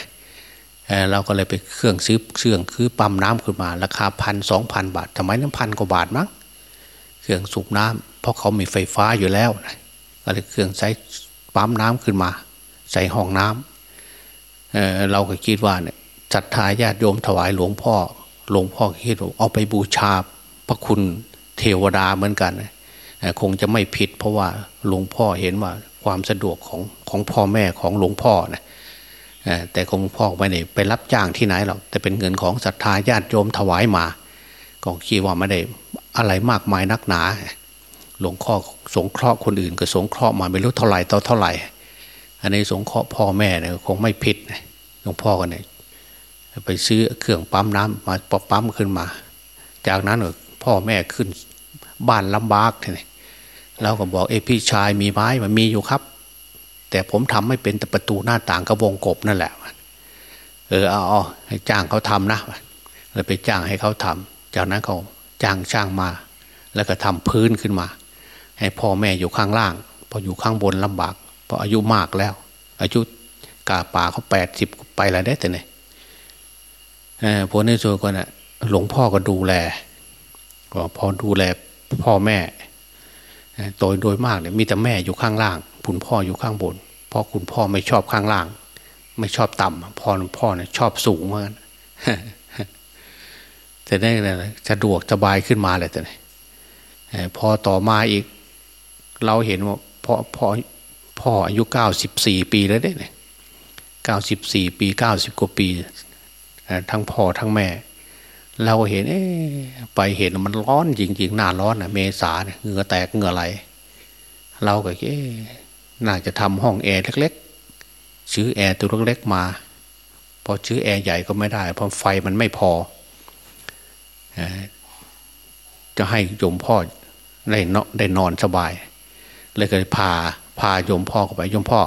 เเราก็เลยไปเครื่องซื้อเครื่องคือปั๊มน้ำขึ้นมา ราคาพันสองพันบาททำไมน้ำพันกว่าบาทมั้งเครื่องสูบน้ำเพราะเขามีไฟฟ้าอยู่แล้วนะก็เลยเครื่องใช้ปั๊มน้ำขึ้นมา ใส่ห้องน้ำเเราก็คิดว่าเนี่ยศรัทธาญาติโยมถวายหลวงพ่อ หลวงพ่อคิดว่าเอาไปบูชาพระคุณเทวดาเหมือนกัน คงจะไม่ผิด เพราะว่าหลวงพ่อเห็นว่าความสะดวกของของพ่อแม่ของหลวงพ่อนะแต่หลวงพ่อไม่ได้ไปรับจ้างที่ไหนหรอกแต่เป็นเงินของศรัทธาญาติโยมถวายมาก็คิดว่าไม่ได้อะไรมากมายนักหนา หลวงพ่อสงเคราะห์คนอื่นก็สงเคราะห์มาไม่รู้เท่าไหร่ต่อเท่าไหร่ อันนี้สงเคราะห์พ่อแม่เนี่ยคงไม่ผิดหลวงพ่อกันเนี่ยไปซื้อเครื่องปั๊มน้ำมาปั๊มขึ้นมา จากนั้นพ่อแม่ขึ้น บ้านลำบากทีนี้เราก็บอกเอพี่ชายมีไม้มันมีอยู่ครับ แต่ผมทำไม่เป็นแต่ประตูหน้าต่างกระวงกบนั่นแหละ เออเอาเอาให้จ้างเขาทำนะเลยไปจ้างให้เขาทำจากนั้นเขาจ้างช่างมา แล้วก็ทำพื้นขึ้นมา ให้พ่อแม่อยู่ข้างล่างพออยู่ข้างบนลำบากเพราะอายุมากแล้ว อายุกาป่าเขาแปดสิบไปแล้วได้แต่เนี่พวนี้ส่วนก็นะหลวงพ่อก็ดูแลก็พอดูแล พ่อแม่โดยโดยมากเนี่ยมีแต่แม่อยู่ข้างล่างคุณพ่ออยู่ข้างบนเพราะคุณพ่อไม่ชอบข้างล่าง ไม่ชอบต่ำพ่อพ่อเนี่ยชอบสูงมากจะได้เลยสะดวกสบายขึ้นมาเลยแต่เนี่ยพอต่อมาอีก เราเห็นว่าพ่อพ่อพ่ออายุเก้าสิบสี่ปีแล้วเนี่ยเก้าสิบสี่ปีเก้าสิบกว่าปี ทั้งพ่อทั้งแม่ เราเห็นไปเห็นมันร้อนจริง ๆ หน้าร้อนอะ เมษาเนี่ยเหงื่อแตกเหงื่อไหลเราก็เอ๊น่าจะทำห้องแอร์เล็กๆซื้อแอร์ตัวเล็กๆมาพอซื้อแอร์ใหญ่ก็ไม่ได้ เพราะไฟมันไม่พอจะให้โยมพ่อได้นอนได้นอนสบาย เลยก็พาพาโยมพ่อเข้าไปโยมพ่อ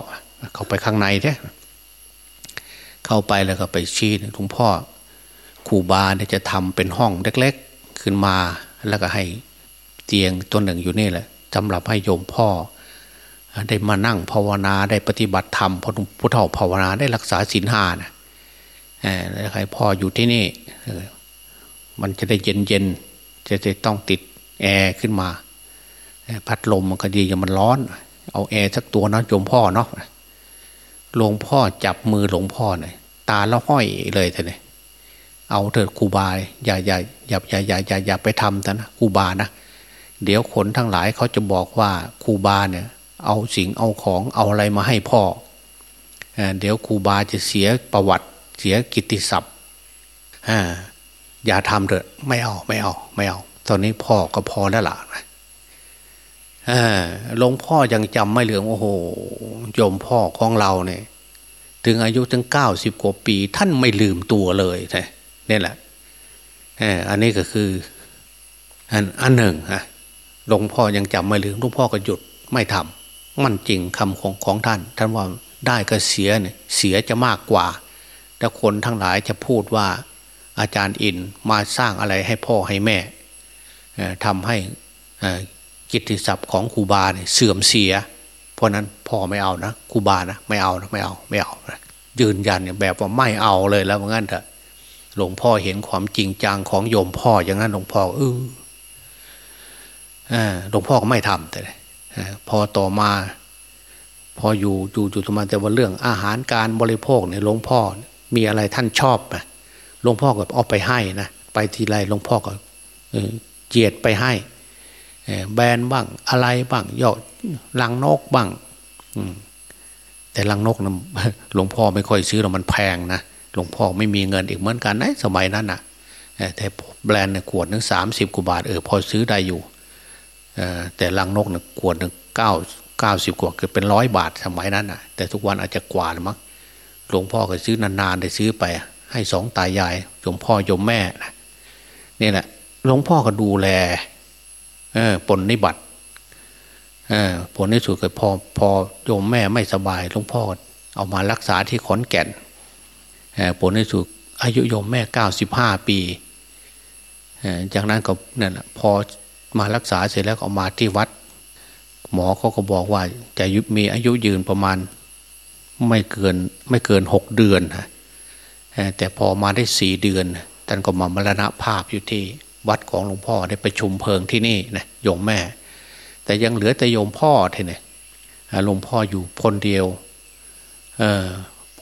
เข้าไปข้างในเนี่ยเข้าไปแล้วก็ไปชี้หลวงพ่อ ครูบาเนี่ยจะทำเป็นห้องเล็ก ๆ ขึ้นมา แล้วก็ให้เตียงตัวหนึ่งอยู่นี่แหละสำหรับให้โยมพ่อ ได้มานั่งภาวนาได้ปฏิบัติธรรมพอพุทธภาวนาได้รักษาศีลห้านะแล้วใครพ่ออยู่ที่นี่มันจะได้เย็นเย็นจะจะต้องติดแอร์ขึ้นมา พัดลมมันก็ดีอย่ามันร้อน เอาแอร์สักตัวนะโยมพ่อเนาะหลวงพ่อจับมือหลวงพ่อหน่อยตาละห้อยเลยท่านเลย เอาเถิดครูบาอย่าอย่าอย่าอย่าอย่าอย่าอย่าไปทำนะครูบานะ เดี๋ยวคนทั้งหลายเขาจะบอกว่าครูบาเนี่ย เอาสิ่งเอาของเอาอะไรมาให้พ่อเดี๋ยวครูบาจะเสียประวัติเสียกิตติศัพท์อย่าทำเถอะไม่เอาไม่เอา ไม่เอา ตอนนี้พ่อก็พอแล้วล่ะหลวงพ่อยังจำไม่เหลืองโอ้โหโยมพ่อของเราเนี่ย ถึงอายุถึงเก้าสิบกว่าปี ท่านไม่ลืมตัวเลย นี่แหละอันนี้ก็คือ อันอันหนึ่งฮะหลวงพ่อยังจำไม่ลืมหลวงพ่อก็หยุดไม่ทำมันจริงคำของของท่าน ท่านว่าได้ก็เสียเนี่ยเสียจะมากกว่าแต่คนทั้งหลายจะพูดว่า อาจารย์อินมาสร้างอะไรให้พ่อให้แม่ทำให้กิตติศัพท์ของครูบาเนี่ยเสื่อมเสีย เพราะนั้นพ่อไม่เอานะครูบานะไม่เอานะไม่เอาไม่เอานะยืนยันเนี่ยแบบว่าไม่เอาเลยแล้วงั้นเถอะ หลวงพ่อเห็นความจริงจังของโยมพ่ออย่างนั้นหลวงพ่อเออหลวงพ่อก็ไม่ทำแต่พอต่อมา พออยู่อยู่อยู่ตรงมาแต่ว่าเรื่องอาหารการบริโภคเนี่ยหลวงพ่อมีอะไรท่านชอบหลวงพ่อก็เอาไปให้นะไปทีไรหลวงพ่อก็เจียดไปให้แบรนบ้างอะไรบ้างยอดลังนกบ้างแต่ลังนกนะหลวงพ่อไม่ค่อยซื้อหรอกมันแพงนะ หลวงพ่อไม่มีเงินอีกเหมือนกันนะสมัยนั้นนะแต่แบรนด์เนี่ยขวดหนึ่งสามสิบกว่าบาทเออพอซื้อได้อยู่แต่ลังนกเนี่ยขวดหนึ่งเก้าเก้าสิบกว่าเกือบเป็นร้อยบาทสมัยนั้นนะแต่ทุกวันอาจจะกว่าหรือมั้งหลวงพ่อก็ซื้อนานๆได้ซื้อไป ให้สองตายายหลวงพ่อยมแม่นะนี่แหละหลวงพ่อก็ดูแลเออปนนิบัติเออผลในสุดก็พอพอโยมแม่ไม่สบายหลวงพ่อเอามารักษาที่ขอนแก่น ผลในสุดอายุยมแม่เก้าสิบห้าปี จากนั้นก็นั่นพอมารักษาเสร็จแล้วเอามาที่วัด หมอเขาก็บอกว่าจะมีอายุยืนประมาณไม่เกินไม่เกินหกเดือนแต่พอมาได้สี่เดือนท่านก็มามรณภาพอยู่ที่วัดของหลวงพ่อได้ประชุมเพลิงที่นี่นะโยมแม่ แต่ยังเหลือแต่โยมพ่อเท่านี่หลวงพ่ออยู่คนเดียว เออ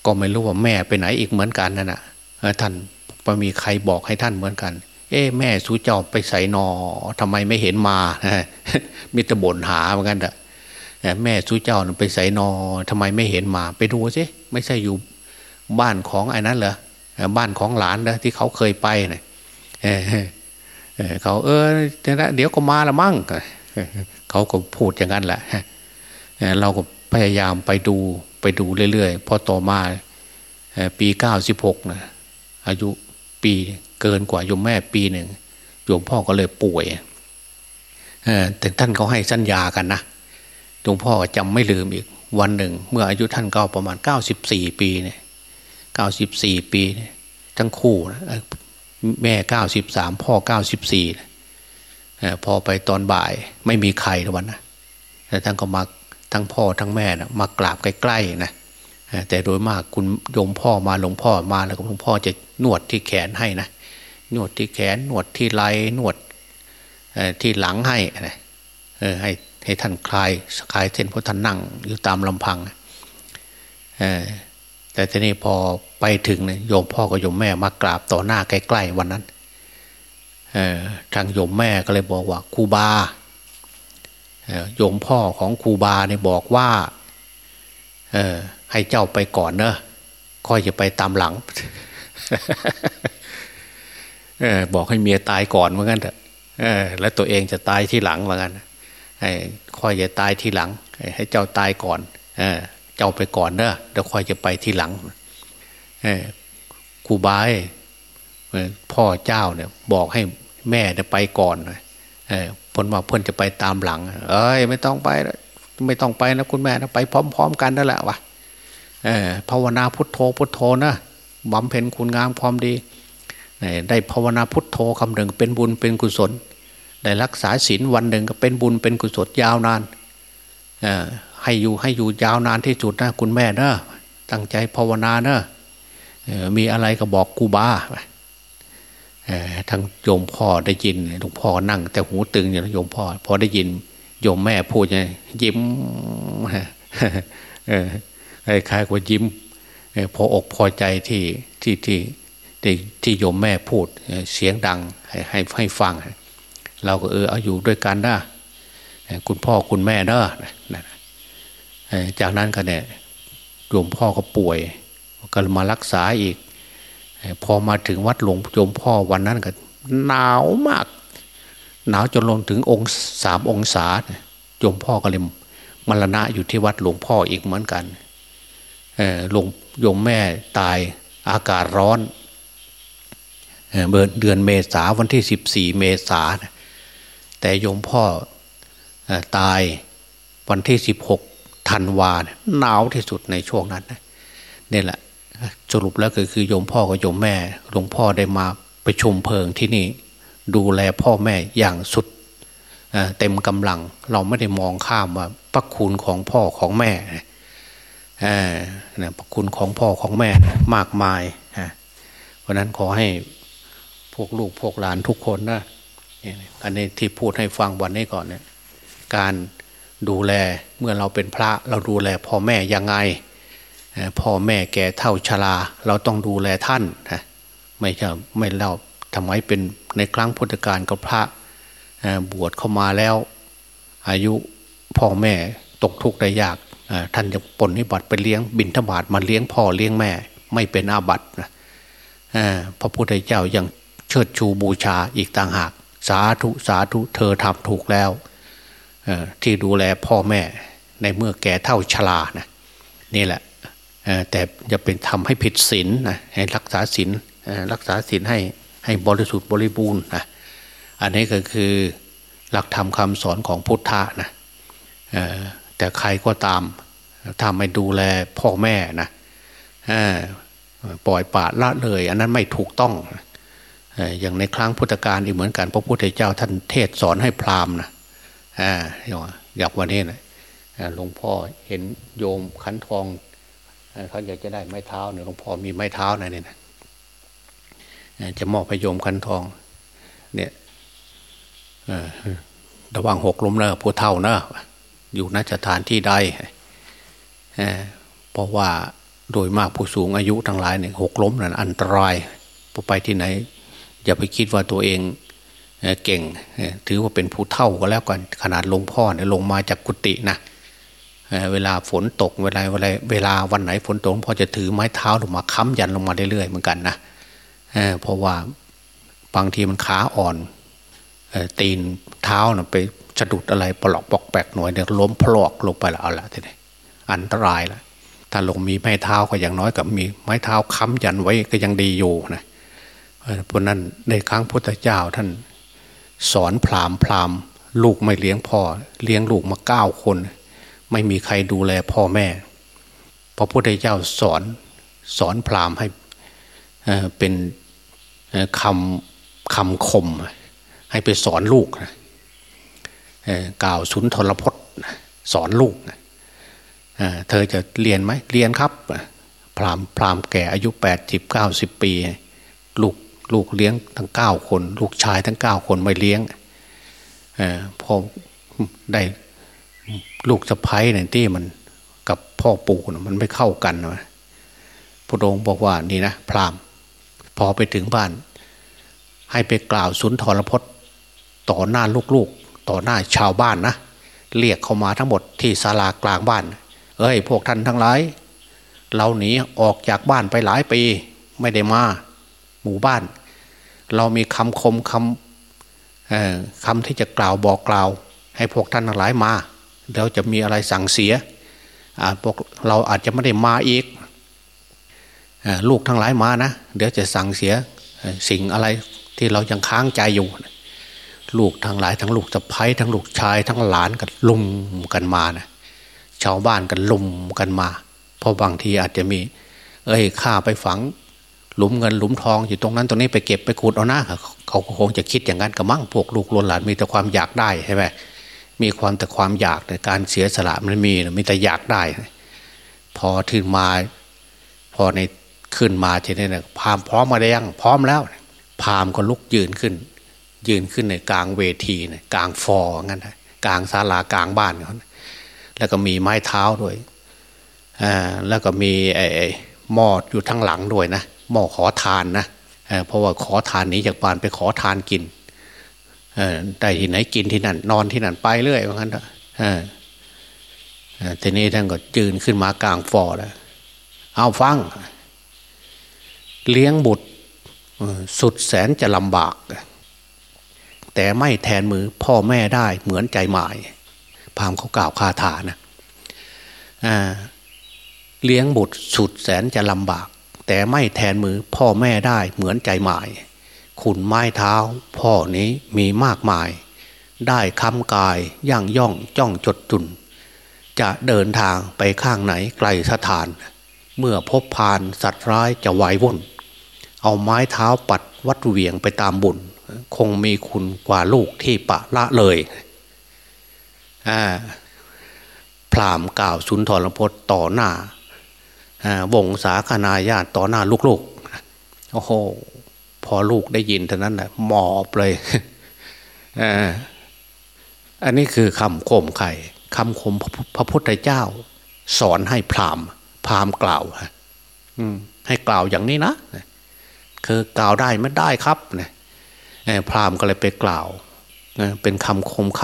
ก็ไม่รู้ว่าแม่ไปไหนอีกเหมือนกันนั่นนะท่านพอมีใครบอกให้ท่านเหมือนกัน เอ๊แม่สูเจ้าไปใส่นอทำไมไม่เห็นมามิตรบ่นหาเหมือนกันแต่แม่สูเจ้าไปใส่นอทำไมไม่เห็นมา ไปดูสิไม่ใช่อยู่บ้านของไอ้นั้นเหรอบ้านของหลานนะที่เขาเคยไปเนะเขาเออเดี๋ยวก็มาละมั่งเขาก็พูดอย่างนั้นแหละเราก็พยายามไปดู ไปดูเรื่อยๆพอต่อมาปีเก้าสิบหกนะอายุปีเกินกว่าโยมแม่ปีหนึ่งโยมพ่อก็เลยป่วยแต่ท่านเขาให้สัญญากันนะหลวงพ่อจำไม่ลืมอีกวันหนึ่ง เมื่ออายุท่านก็ประมาณเก้าสิบสี่ปีเนี่ยเก้าสิบสี่ปีทั้งคู่นะแม่เก้าสิบสามพ่อเก้าสิบสี่พอไปตอนบ่ายไม่มีใครทุกวันนะแต่ท่านก็มา ทั้งพ่อทั้งแม่นะมากราบใกล้ๆนะแต่โดยมากคุณโยมพ่อมาหลวงพ่อมาแล้วหลวงพ่อจะนวดที่แขนให้นะนวดที่แขนนวดที่ไหล่นวดที่หลังให้นะให้ให้ท่านคลายคลายเส้นเพราะท่านนั่งอยู่ตามลำพังแต่ทีนี้พอไปถึงเนี่ยโยมพ่อกับโยมแม่มากราบต่อหน้าใกล้ๆวันนั้นทางโยมแม่ก็เลยบอกว่าครูบา โยมพ่อของครูบาเนี่ยบอกว่าให้เจ้าไปก่อนเนอะค่อยจะไปตามหลังบอกให้เมียตายก่อนเหมือนกันเถอะแล้วตัวเองจะตายที่หลังเหมือนกันค่อยจะตายที่หลัง ให้เจ้าตายก่อนเจ้าไปก่อนเนอะเดี๋ยวค่อยจะไปที่หลังครูบาพ่อเจ้าเนี่ย บอกให้แม่เนี่ยไปก่อน เออผลว่าเพื่อนจะไปตามหลัง เอ้ยไม่ต้องไป ไม่ต้องไปนะคุณแม่นะไปพร้อม ๆ กันนั่นแหละวะเออภาวนาพุทโธพุทโธนะบำเพ็ญคุณงามความดีได้ภาวนาพุทโธคำหนึ่งเป็นบุญเป็นกุศล ได้รักษาศีลวันหนึ่งก็เป็นบุญเป็นกุศลยาวนานให้อยู่ให้อยู่ยาวนานที่สุดนะคุณแม่เนะตั้งใจภาวนาเนะมีอะไรก็บอกกูบา ทั้งโยมพ่อได้ยินหลวงพ่อนั่ง แต่หูตึงอย่างโยมพ่อพอได้ยินโยมแม่พูดไงยิ้มคล้ายๆว่ายิ้มพออกพอใจที่ที่ที่ที่โยมแม่พูดเสียงดังให้ให้ให้ฟัง เราก็เออเอาอยู่ด้วยกันนะคุณพ่อคุณแม่เนอะจากนั้นก็เนี่ยโยมพ่อก็ป่วยก็มารักษาอีก พอมาถึงวัดหลวงโยมพ่อวันนั้นก็หนาวมาก หนาวจนลงถึงองค์สามองศาโยมพ่อก็เลยมรณะอยู่ที่วัดหลวงพ่ออีกเหมือนกันหลวงโยมแม่ตายอากาศร้อนเดือนเมษาวันที่สิบสี่เมษาแต่โยมพ่อตายวันที่สิบหกธันวาหนาวที่สุดในช่วงนั้นนี่แหละ สรุปแล้วก็คือโยมพ่อกับโยมแม่ หลวงพ่อได้มาไปชมเพลิงที่นี่ ดูแลพ่อแม่อย่างสุดเต็มกำลัง เราไม่ได้มองข้ามว่าพระคุณของพ่อของแม่พระคุณของพ่อของแม่มากมายเพราะนั้นขอให้พวกลูกพวกหลานทุกคนนะอันนี้ที่พูดให้ฟังวันนี้ก่อนเนี่ยการดูแลเมื่อเราเป็นพระเราดูแลพ่อแม่ยังไง พ่อแม่แก่เท่าชรา เราต้องดูแลท่านนะไม่ใช่ไม่เราทำไมเป็นในครั้งพุทธกาลก็พระบวชเข้ามาแล้ว อายุพ่อแม่ตกทุกข์ได้ยากท่านจะปนนิบัติไปเลี้ยงบินทบาทมาเลี้ยงพ่อเลี้ยงแม่ ไม่เป็นอาบัตินะพระพุทธเจ้ายังเชิดชูบูชาอีกต่างหาก สาธุสาธุเธอทำถูกแล้วที่ดูแลพ่อแม่ในเมื่อแก่เท่าชรานะนี่แหละ แต่จะเป็นทำให้ผิดศีลนะให้รักษาศีลรักษาศีลให้ให้บริสุทธิ์บริบูรณ์นะอันนี้ก็คือหลักธรรมคำสอนของพุทธะนะแต่ใครก็ตามถ้าไม่ดูแลพ่อแม่นะปล่อยปละละเลย อันนั้นไม่ถูกต้องอย่างในครั้งพุทธกาลอีกเหมือนกันพระพุทธเจ้าท่านเทศสอนให้พราหมณ์นะอย่ากวันนี้นะหลวงพ่อเห็นโยมขันทอง เขาอยากจะได้ไม้เท้าเนี่ยหลวงพ่อมีไม้เท้านะเนี่ยนะจะมอบไปโยมขันทอง เนี่ยระวังหกล้มเนอะผู้เท่าเนอะอยู่นสถานที่ใดเพราะว่าโดยมากผู้สูงอายุทั้งหลายเนี่ยหกล้มนั่นอันตรายพอไปที่ไหน อย่าไปคิดว่าตัวเองเก่ง ถือว่าเป็นผู้เท่าก็แล้วกันขนาดหลวงพ่อเนี่ยลงมาจากกุฏินะ เวลาฝนตกเวลาเวลาเวลาวันไหนฝนตกพอจะถือไม้เท้าลงมาค้ำยันลงมาเรื่อยๆเหมือนกันนะเพราะว่าบางทีมันขาอ่อนตีนเท้านะไปสะดุดอะไรปลอกปอกแปกหน่อยเนี่ยล้มพลอกลงไปแล้วเอาละทีนี้อันตรายละถ้าลงมีไม้เท้าก็อย่างน้อยกับมีไม้เท้าค้ำยันไว้ก็ยังดีอยู่นะเพราะนั้นในครั้งพุทธเจ้าท่านสอนพรามพรามลูกไม่เลี้ยงพ่อ เลี้ยงลูกมาเก้าคน ไม่มีใครดูแลพ่อแม่ พระพุทธเจ้าสอนสอนพรามให้เป็นคำคำคม ให้ไปสอนลูกนะกล่าวสุนทรพจน์สอนลูกเธอจะเรียนไหมเรียนครับ พรามพรามแก่อายุแปดสิบเก้าสิบปี ลูกลูกเลี้ยงทั้งเก้าคน ลูกชายทั้งเก้าคนไม่เลี้ยงพอได้ ลูกสะพ้ายเนี่ยที่มันกับพ่อปู่มันไม่เข้ากันนะพระองค์บอกว่านี่นะพรามพอไปถึงบ้าน ให้ไปกล่าวสุนทรพจน์ ต่อหน้าลูกๆ ต่อหน้าชาวบ้านนะเรียกเข้ามาทั้งหมดที่ศาลากลางบ้าน เอ้ยพวกท่านทั้งหลายเราหนีออกจากบ้านไปหลายปี ไม่ได้มาหมู่บ้าน เรามีคำคมคำคำที่จะกล่าวบอกกล่าว ให้พวกท่านทั้งหลายมา แล้วจะมีอะไรสั่งเสียพวกเราอาจจะไม่ได้มาอีกลูกทั้งหลายมานะ เดี๋ยวจะสั่งเสียสิ่งอะไรที่เรายังค้างใจอยู่ ลูกทั้งหลายทั้งลูกสะพ้ยทั้งลูกชายทั้งหลานกันลุมกันมานะชาวบ้านกันลุมกันมา เพราะบางทีอาจจะมี เอ้ยข้าไปฝัง หลุมเงินหลุมทองอยู่ตรงนั้นตรงนี้ไปเก็บไปขุดเอาหน้าเขาคงจะคิดอย่างนั้นกับมั่งพวกลูกหลานมีแต่ความอยากได้ใช่ไหม มีความแต่ความอยากในการเสียสละมันมีมีแต่อยากได้ พอถึงมา พอในขึ้นมาทีนี้นะพามพร้อมมาได้ยังพร้อมแล้ว พามก็ลุกยืนขึ้น ยืนขึ้นในกลางเวทีนะกลางฟองั้นนะกลางศาลากลางบ้านเขาแล้วก็มีไม้เท้าด้วยอ่าแล้วก็มีไอ้หม้ออยู่ทั้งหลังด้วยนะหม้อขอทานนะเพราะว่าขอทานนี้จากบานไปขอทานกิน ได้ที่ไหนกินที่นั่น นอนที่นั่นไปเรื่อยว่างั้นทีนี้ท่านก็จืนขึ้นมากลางฟอแล้วเอาฟัง เลี้ยงบุตรสุดแสนจะลำบาก แต่ไม่แทนมือพ่อแม่ได้เหมือนใจหมาย พามเขากล่าวคาถานะเลี้ยงบุตรสุดแสนจะลำบาก แต่ไม่แทนมือพ่อแม่ได้เหมือนใจหมาย ขุนไม้เท้า พ่อนี้มีมากมาย ได้คำกายย่างย่องจ้องจดจุน จะเดินทางไปข้างไหนไกลสถาน เมื่อพบพานสัตว์ร้ายจะไหววุ่น เอาไม้เท้าปัดวัดเวียงไปตามบุญ คงมีคุณกว่าลูกที่ปะละเลยพรามกล่าวสุนทรพจน์ต่อหน้าวงสาคนาญาติต่อหน้าลูกๆโอ้โห พอลูกได้ยินเท่านั้นแหละหมอบเลยอันนี้คือคำคมไข่คำคมพระพุทธเจ้า สอนให้พรามพรามกล่าวให้กล่าวอย่างนี้นะคือกล่าวได้ไม่ได้ครับเนี่ยพราหมณ์ก็เลยไปกล่าวเป็นคำคมค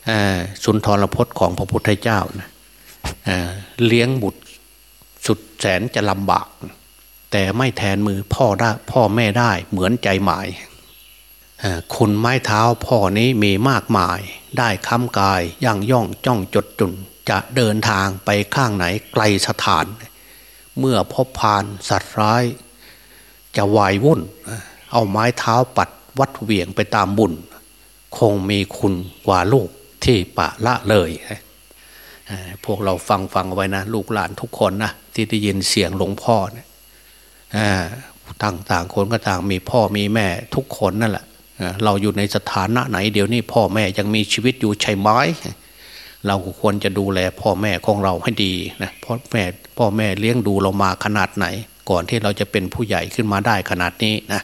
ำสุนทรพจน์ของพระพุทธเจ้านะเลี้ยงบุตรสุดแสนจะลำบาก แต่ไม่แทนมือพ่อได้พ่อแม่ได้เหมือนใจหมายคุณไม้เท้าพ่อนี้มีมากมาย ได้ค้ำกายย่างย่องจ้องจดจุนจะเดินทางไปข้างไหนไกลสถาน เมื่อพบพานสัตว์ร้าย จะวายวุ่น เอาไม้เท้าปัดวัดเหวี่ยงไปตามบุญ คงมีคุณกว่าลูกที่ปะละเลยพวกเราฟังฟังไว้นะ ลูกหลานทุกคนนะที่ได้ยินเสียงหลวงพ่อเนี่ย ต่างต่างคนก็ต่างมีพ่อมีแม่ทุกคนนั่นแหละเราอยู่ในสถานะไหนเดี๋ยวนี้พ่อแม่ยังมีชีวิตอยู่ใช่ไหมเราควรจะดูแลพ่อแม่ของเราให้ดีนะพ่อแม่พ่อแม่เลี้ยงดูเรามาขนาดไหน ก่อนที่เราจะเป็นผู้ใหญ่ขึ้นมาได้ขนาดนี้นะ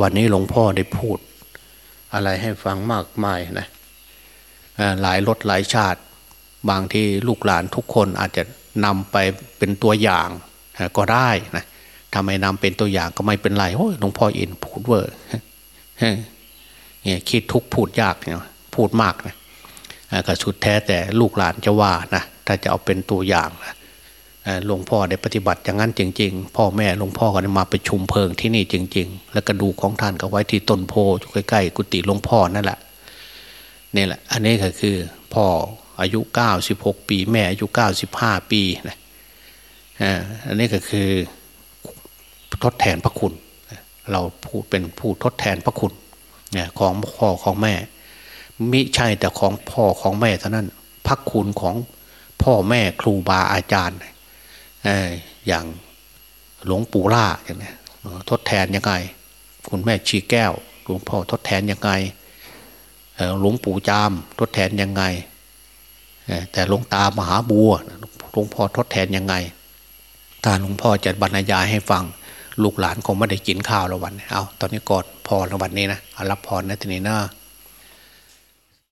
วันนี้หลวงพ่อได้พูด อะไรให้ฟังมากมายนะหลายรสหลายชาติ บางที่ลูกหลานทุกคนอาจจะนำไปเป็นตัวอย่างก็ได้นะ ทำไมนำเป็นตัวอย่างก็ไม่เป็นไรโอ้ยหลวงพ่ออินพูดเวอร์เนี่ยคิดทุกพูดยากเนี่ยพูดมากนะก็สุดแท้แต่ลูกหลานจะว่านะถ้าจะเอาเป็นตัวอย่างนะหลวงพ่อได้ปฏิบัติอย่างนั้นจริง ๆ พ่อแม่หลวงพ่อก็ได้มาไปชุมเพลิงที่นี่จริง ๆ แล้วกระดูกของท่านก็ไว้ที่ต้นโพอยู่ใกล้ๆกุฏิหลวงพ่อนั่นแหละนี่แหละ อันนี้ก็คือพ่ออายุเก้าสิบหกปี แม่อายุเก้าสิบห้าปีนะอันนี้ก็คือ ทดแทนพระคุณ เราพูดเป็นผู้ทดแทนพระคุณของพ่อของแม่ มิใช่แต่ของพ่อของแม่เท่านั้นพักคุณของพ่อแม่ครูบาอาจารย์อย่างหลวงปู่ล่าอย่างนี้ทดแทนยังไง คุณแม่ชีแก้วหลวงพ่อทดแทนยังไงหลวงปู่จามทดแทนยังไงแต่หลวงตามหาบัวหลวงพ่อทดแทนยังไงถ้าหลวงพ่อจะบรรยายให้ฟัง ลูกหลานคงไม่ได้กินข้าวละวัน เอาตอนนี้กอดพอละวันนี้นะรับพรนะทีนี้นะ